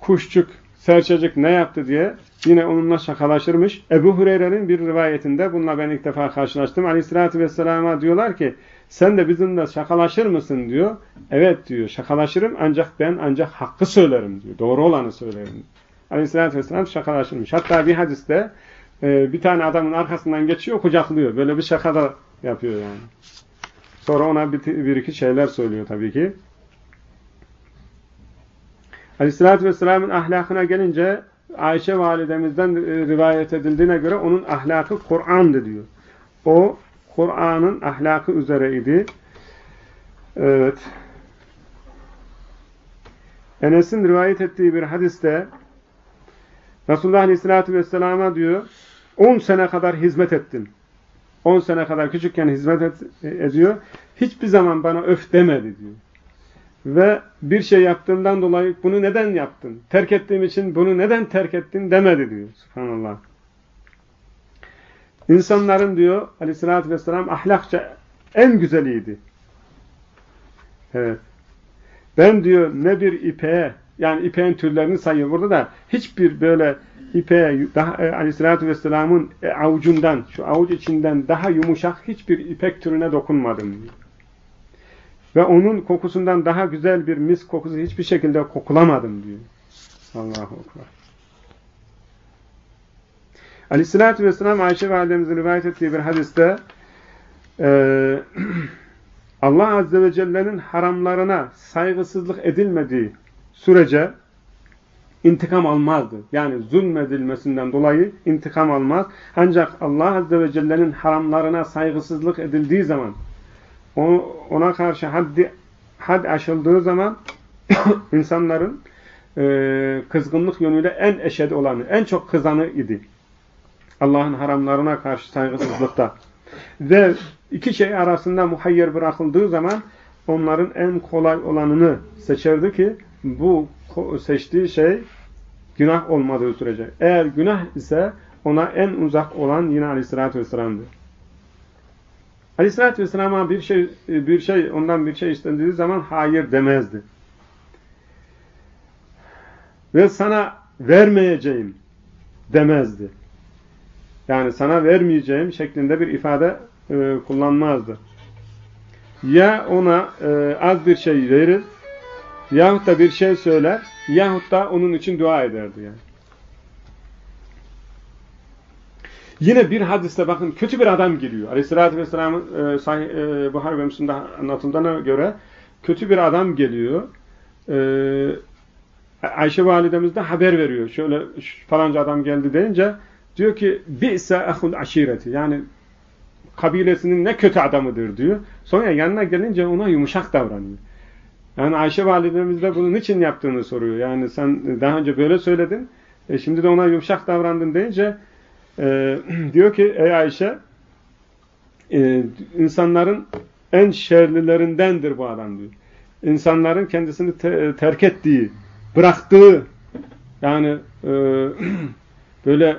kuşçuk, serçecik ne yaptı diye yine onunla şakalaşırmış. Ebu Hureyre'nin bir rivayetinde bununla ben ilk defa karşılaştım. Aleyhissalatü vesselama diyorlar ki sen de bizimle şakalaşır mısın diyor. Evet diyor şakalaşırım ancak ben ancak hakkı söylerim diyor. Doğru olanı söylerim. Aleyhissalatü vesselam şakalaşırmış. Hatta bir hadiste e, bir tane adamın arkasından geçiyor kucaklıyor. Böyle bir şaka da yapıyor yani. Sonra ona bir iki şeyler söylüyor tabii ki. Aleyhissalatü vesselamın ahlakına gelince Ayşe validemizden e, rivayet edildiğine göre onun ahlakı Kur'an'dı diyor. O Kur'an'ın ahlakı üzereydi. Evet. Enes'in rivayet ettiği bir hadiste Resulullah Aleyhisselatü Vesselam'a diyor 10 sene kadar hizmet ettim. 10 sene kadar küçükken hizmet et, ediyor. Hiçbir zaman bana öf demedi diyor. Ve bir şey yaptığımdan dolayı bunu neden yaptın? Terk ettiğim için bunu neden terk ettin demedi diyor. Subhanallah. İnsanların diyor aleyhissalatü vesselam ahlakça en güzeliydi. Evet. Ben diyor ne bir ipeğe yani ipeğin türlerini sayıyor burada da hiçbir böyle ipeğe daha e, aleyhissalatü vesselamın e, avucundan şu avuç içinden daha yumuşak hiçbir ipek türüne dokunmadım diyor. Ve onun kokusundan daha güzel bir mis kokusu hiçbir şekilde kokulamadım diyor. Allahu Ekber. Aleyhissalatü vesselam Ayşe validemizin rivayet ettiği bir hadiste e, Allah Azze ve Celle'nin haramlarına saygısızlık edilmediği sürece intikam almazdı. Yani zulmedilmesinden dolayı intikam almaz. Ancak Allah Azze ve Celle'nin haramlarına saygısızlık edildiği zaman ona karşı haddi, had aşıldığı zaman insanların e, kızgınlık yönüyle en eşed olanı, en çok kızanı idi. Allah'ın haramlarına karşı saygısızlıkta. Ve iki şey arasında muhayyer bırakıldığı zaman onların en kolay olanını seçerdi ki bu seçtiği şey günah olmadığı sürece. Eğer günah ise ona en uzak olan yine aleyhissalatü vesselam'dır. Aleyhissalatü vesselam'a bir şey, bir şey, ondan bir şey istendiği zaman hayır demezdi. Ve sana vermeyeceğim demezdi. Yani sana vermeyeceğim şeklinde bir ifade e, kullanmazdı. Ya ona e, az bir şey verir yahut da bir şey söyler yahut da onun için dua ederdi yani. Yine bir hadiste bakın kötü bir adam geliyor. Aleyhissalatü Vesselam'ın e, sahih, e, Buhari ve Müslim'de anlatıldığına göre kötü bir adam geliyor. E, Ayşe validemiz de haber veriyor. Şöyle falanca adam geldi deyince diyor ki bi'se ahul aşireti yani kabilesinin ne kötü adamıdır diyor. Sonra yanına gelince ona yumuşak davranıyor. Yani Ayşe validemiz de bunun için yaptığını soruyor. Yani sen daha önce böyle söyledin. E şimdi de ona yumuşak davrandın deyince e, diyor ki ey Ayşe e, insanların en şerlilerindendir bu adam diyor. İnsanların kendisini te terk ettiği, bıraktığı yani e, böyle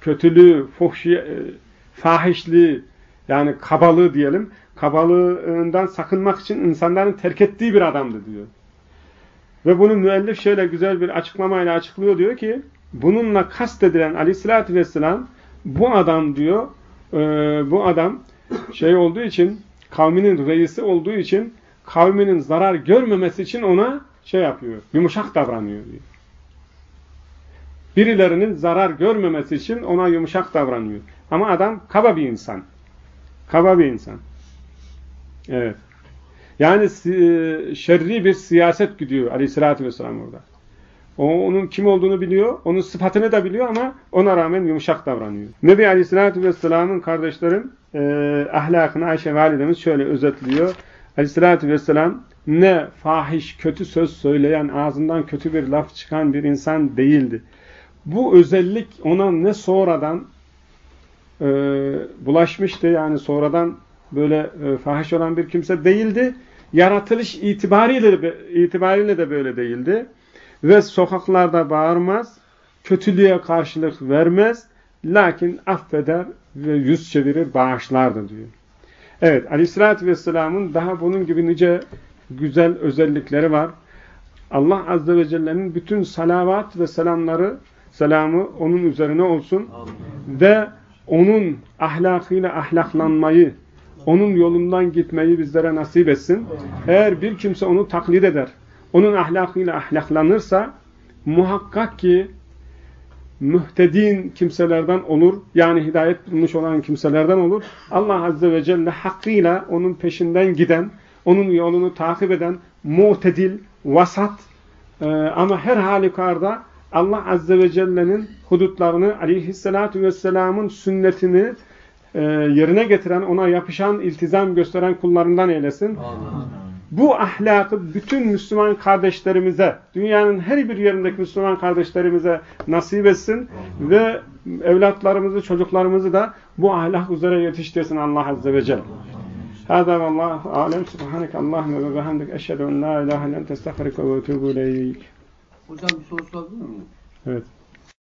kötülüğü, fuhşi, e, fahişliği yani kabalığı diyelim kabalığından sakınmak için insanların terk ettiği bir adamdı diyor. Ve bunu müellif şöyle güzel bir açıklamayla açıklıyor diyor ki bununla kastedilen aleyhissalatü vesselam bu adam diyor e, bu adam şey olduğu için kavminin reisi olduğu için kavminin zarar görmemesi için ona şey yapıyor, yumuşak davranıyor diyor. Birilerinin zarar görmemesi için ona yumuşak davranıyor. Ama adam kaba bir insan. Kaba bir insan. Evet. Yani e, şerri bir siyaset gidiyor aleyhissalatü vesselam orada. O, onun kim olduğunu biliyor, onun sıfatını da biliyor ama ona rağmen yumuşak davranıyor. Nebi aleyhissalatü vesselamın kardeşlerin e, ahlakını Ayşe validemiz şöyle özetliyor. Aleyhissalatü vesselam ne fahiş, kötü söz söyleyen, ağzından kötü bir laf çıkan bir insan değildi. Bu özellik ona ne sonradan e, bulaşmıştı yani sonradan böyle e, fahiş olan bir kimse değildi. Yaratılış itibariyle itibariyle de böyle değildi. Ve sokaklarda bağırmaz, kötülüğe karşılık vermez, lakin affeder ve yüz çevirir, bağışlardı diyor. Evet, Aleyhisselatü Vesselam'ın daha bunun gibi nice güzel özellikleri var. Allah Azze ve Celle'nin bütün salavat ve selamları, selamı onun üzerine olsun. Amin. Ve onun ahlakıyla ahlaklanmayı, onun yolundan gitmeyi bizlere nasip etsin. Eğer bir kimse onu taklit eder, onun ahlakıyla ahlaklanırsa muhakkak ki mühtedin kimselerden olur. Yani hidayet bulmuş olan kimselerden olur. Allah Azze ve Celle hakkıyla onun peşinden giden, onun yolunu takip eden, muhtedil, vasat e, ama her halükarda Allah Azze ve Celle'nin hudutlarını, aleyhissalatü vesselamın sünnetini e, yerine getiren, ona yapışan, iltizam gösteren kullarından eylesin. Amin Bu ahlakı bütün Müslüman kardeşlerimize, dünyanın her bir yerindeki Müslüman kardeşlerimize nasip etsin Amin. ve evlatlarımızı, çocuklarımızı da bu ahlak üzere yetiştirsin Allah Azze ve Celle. هذا والله أعلم سبحانك اللهم وبحمدك أشهد أن لا إله إلا أنت استغفرك وأتوب إليك. Hocam bir soru sorabilir miyim? Evet.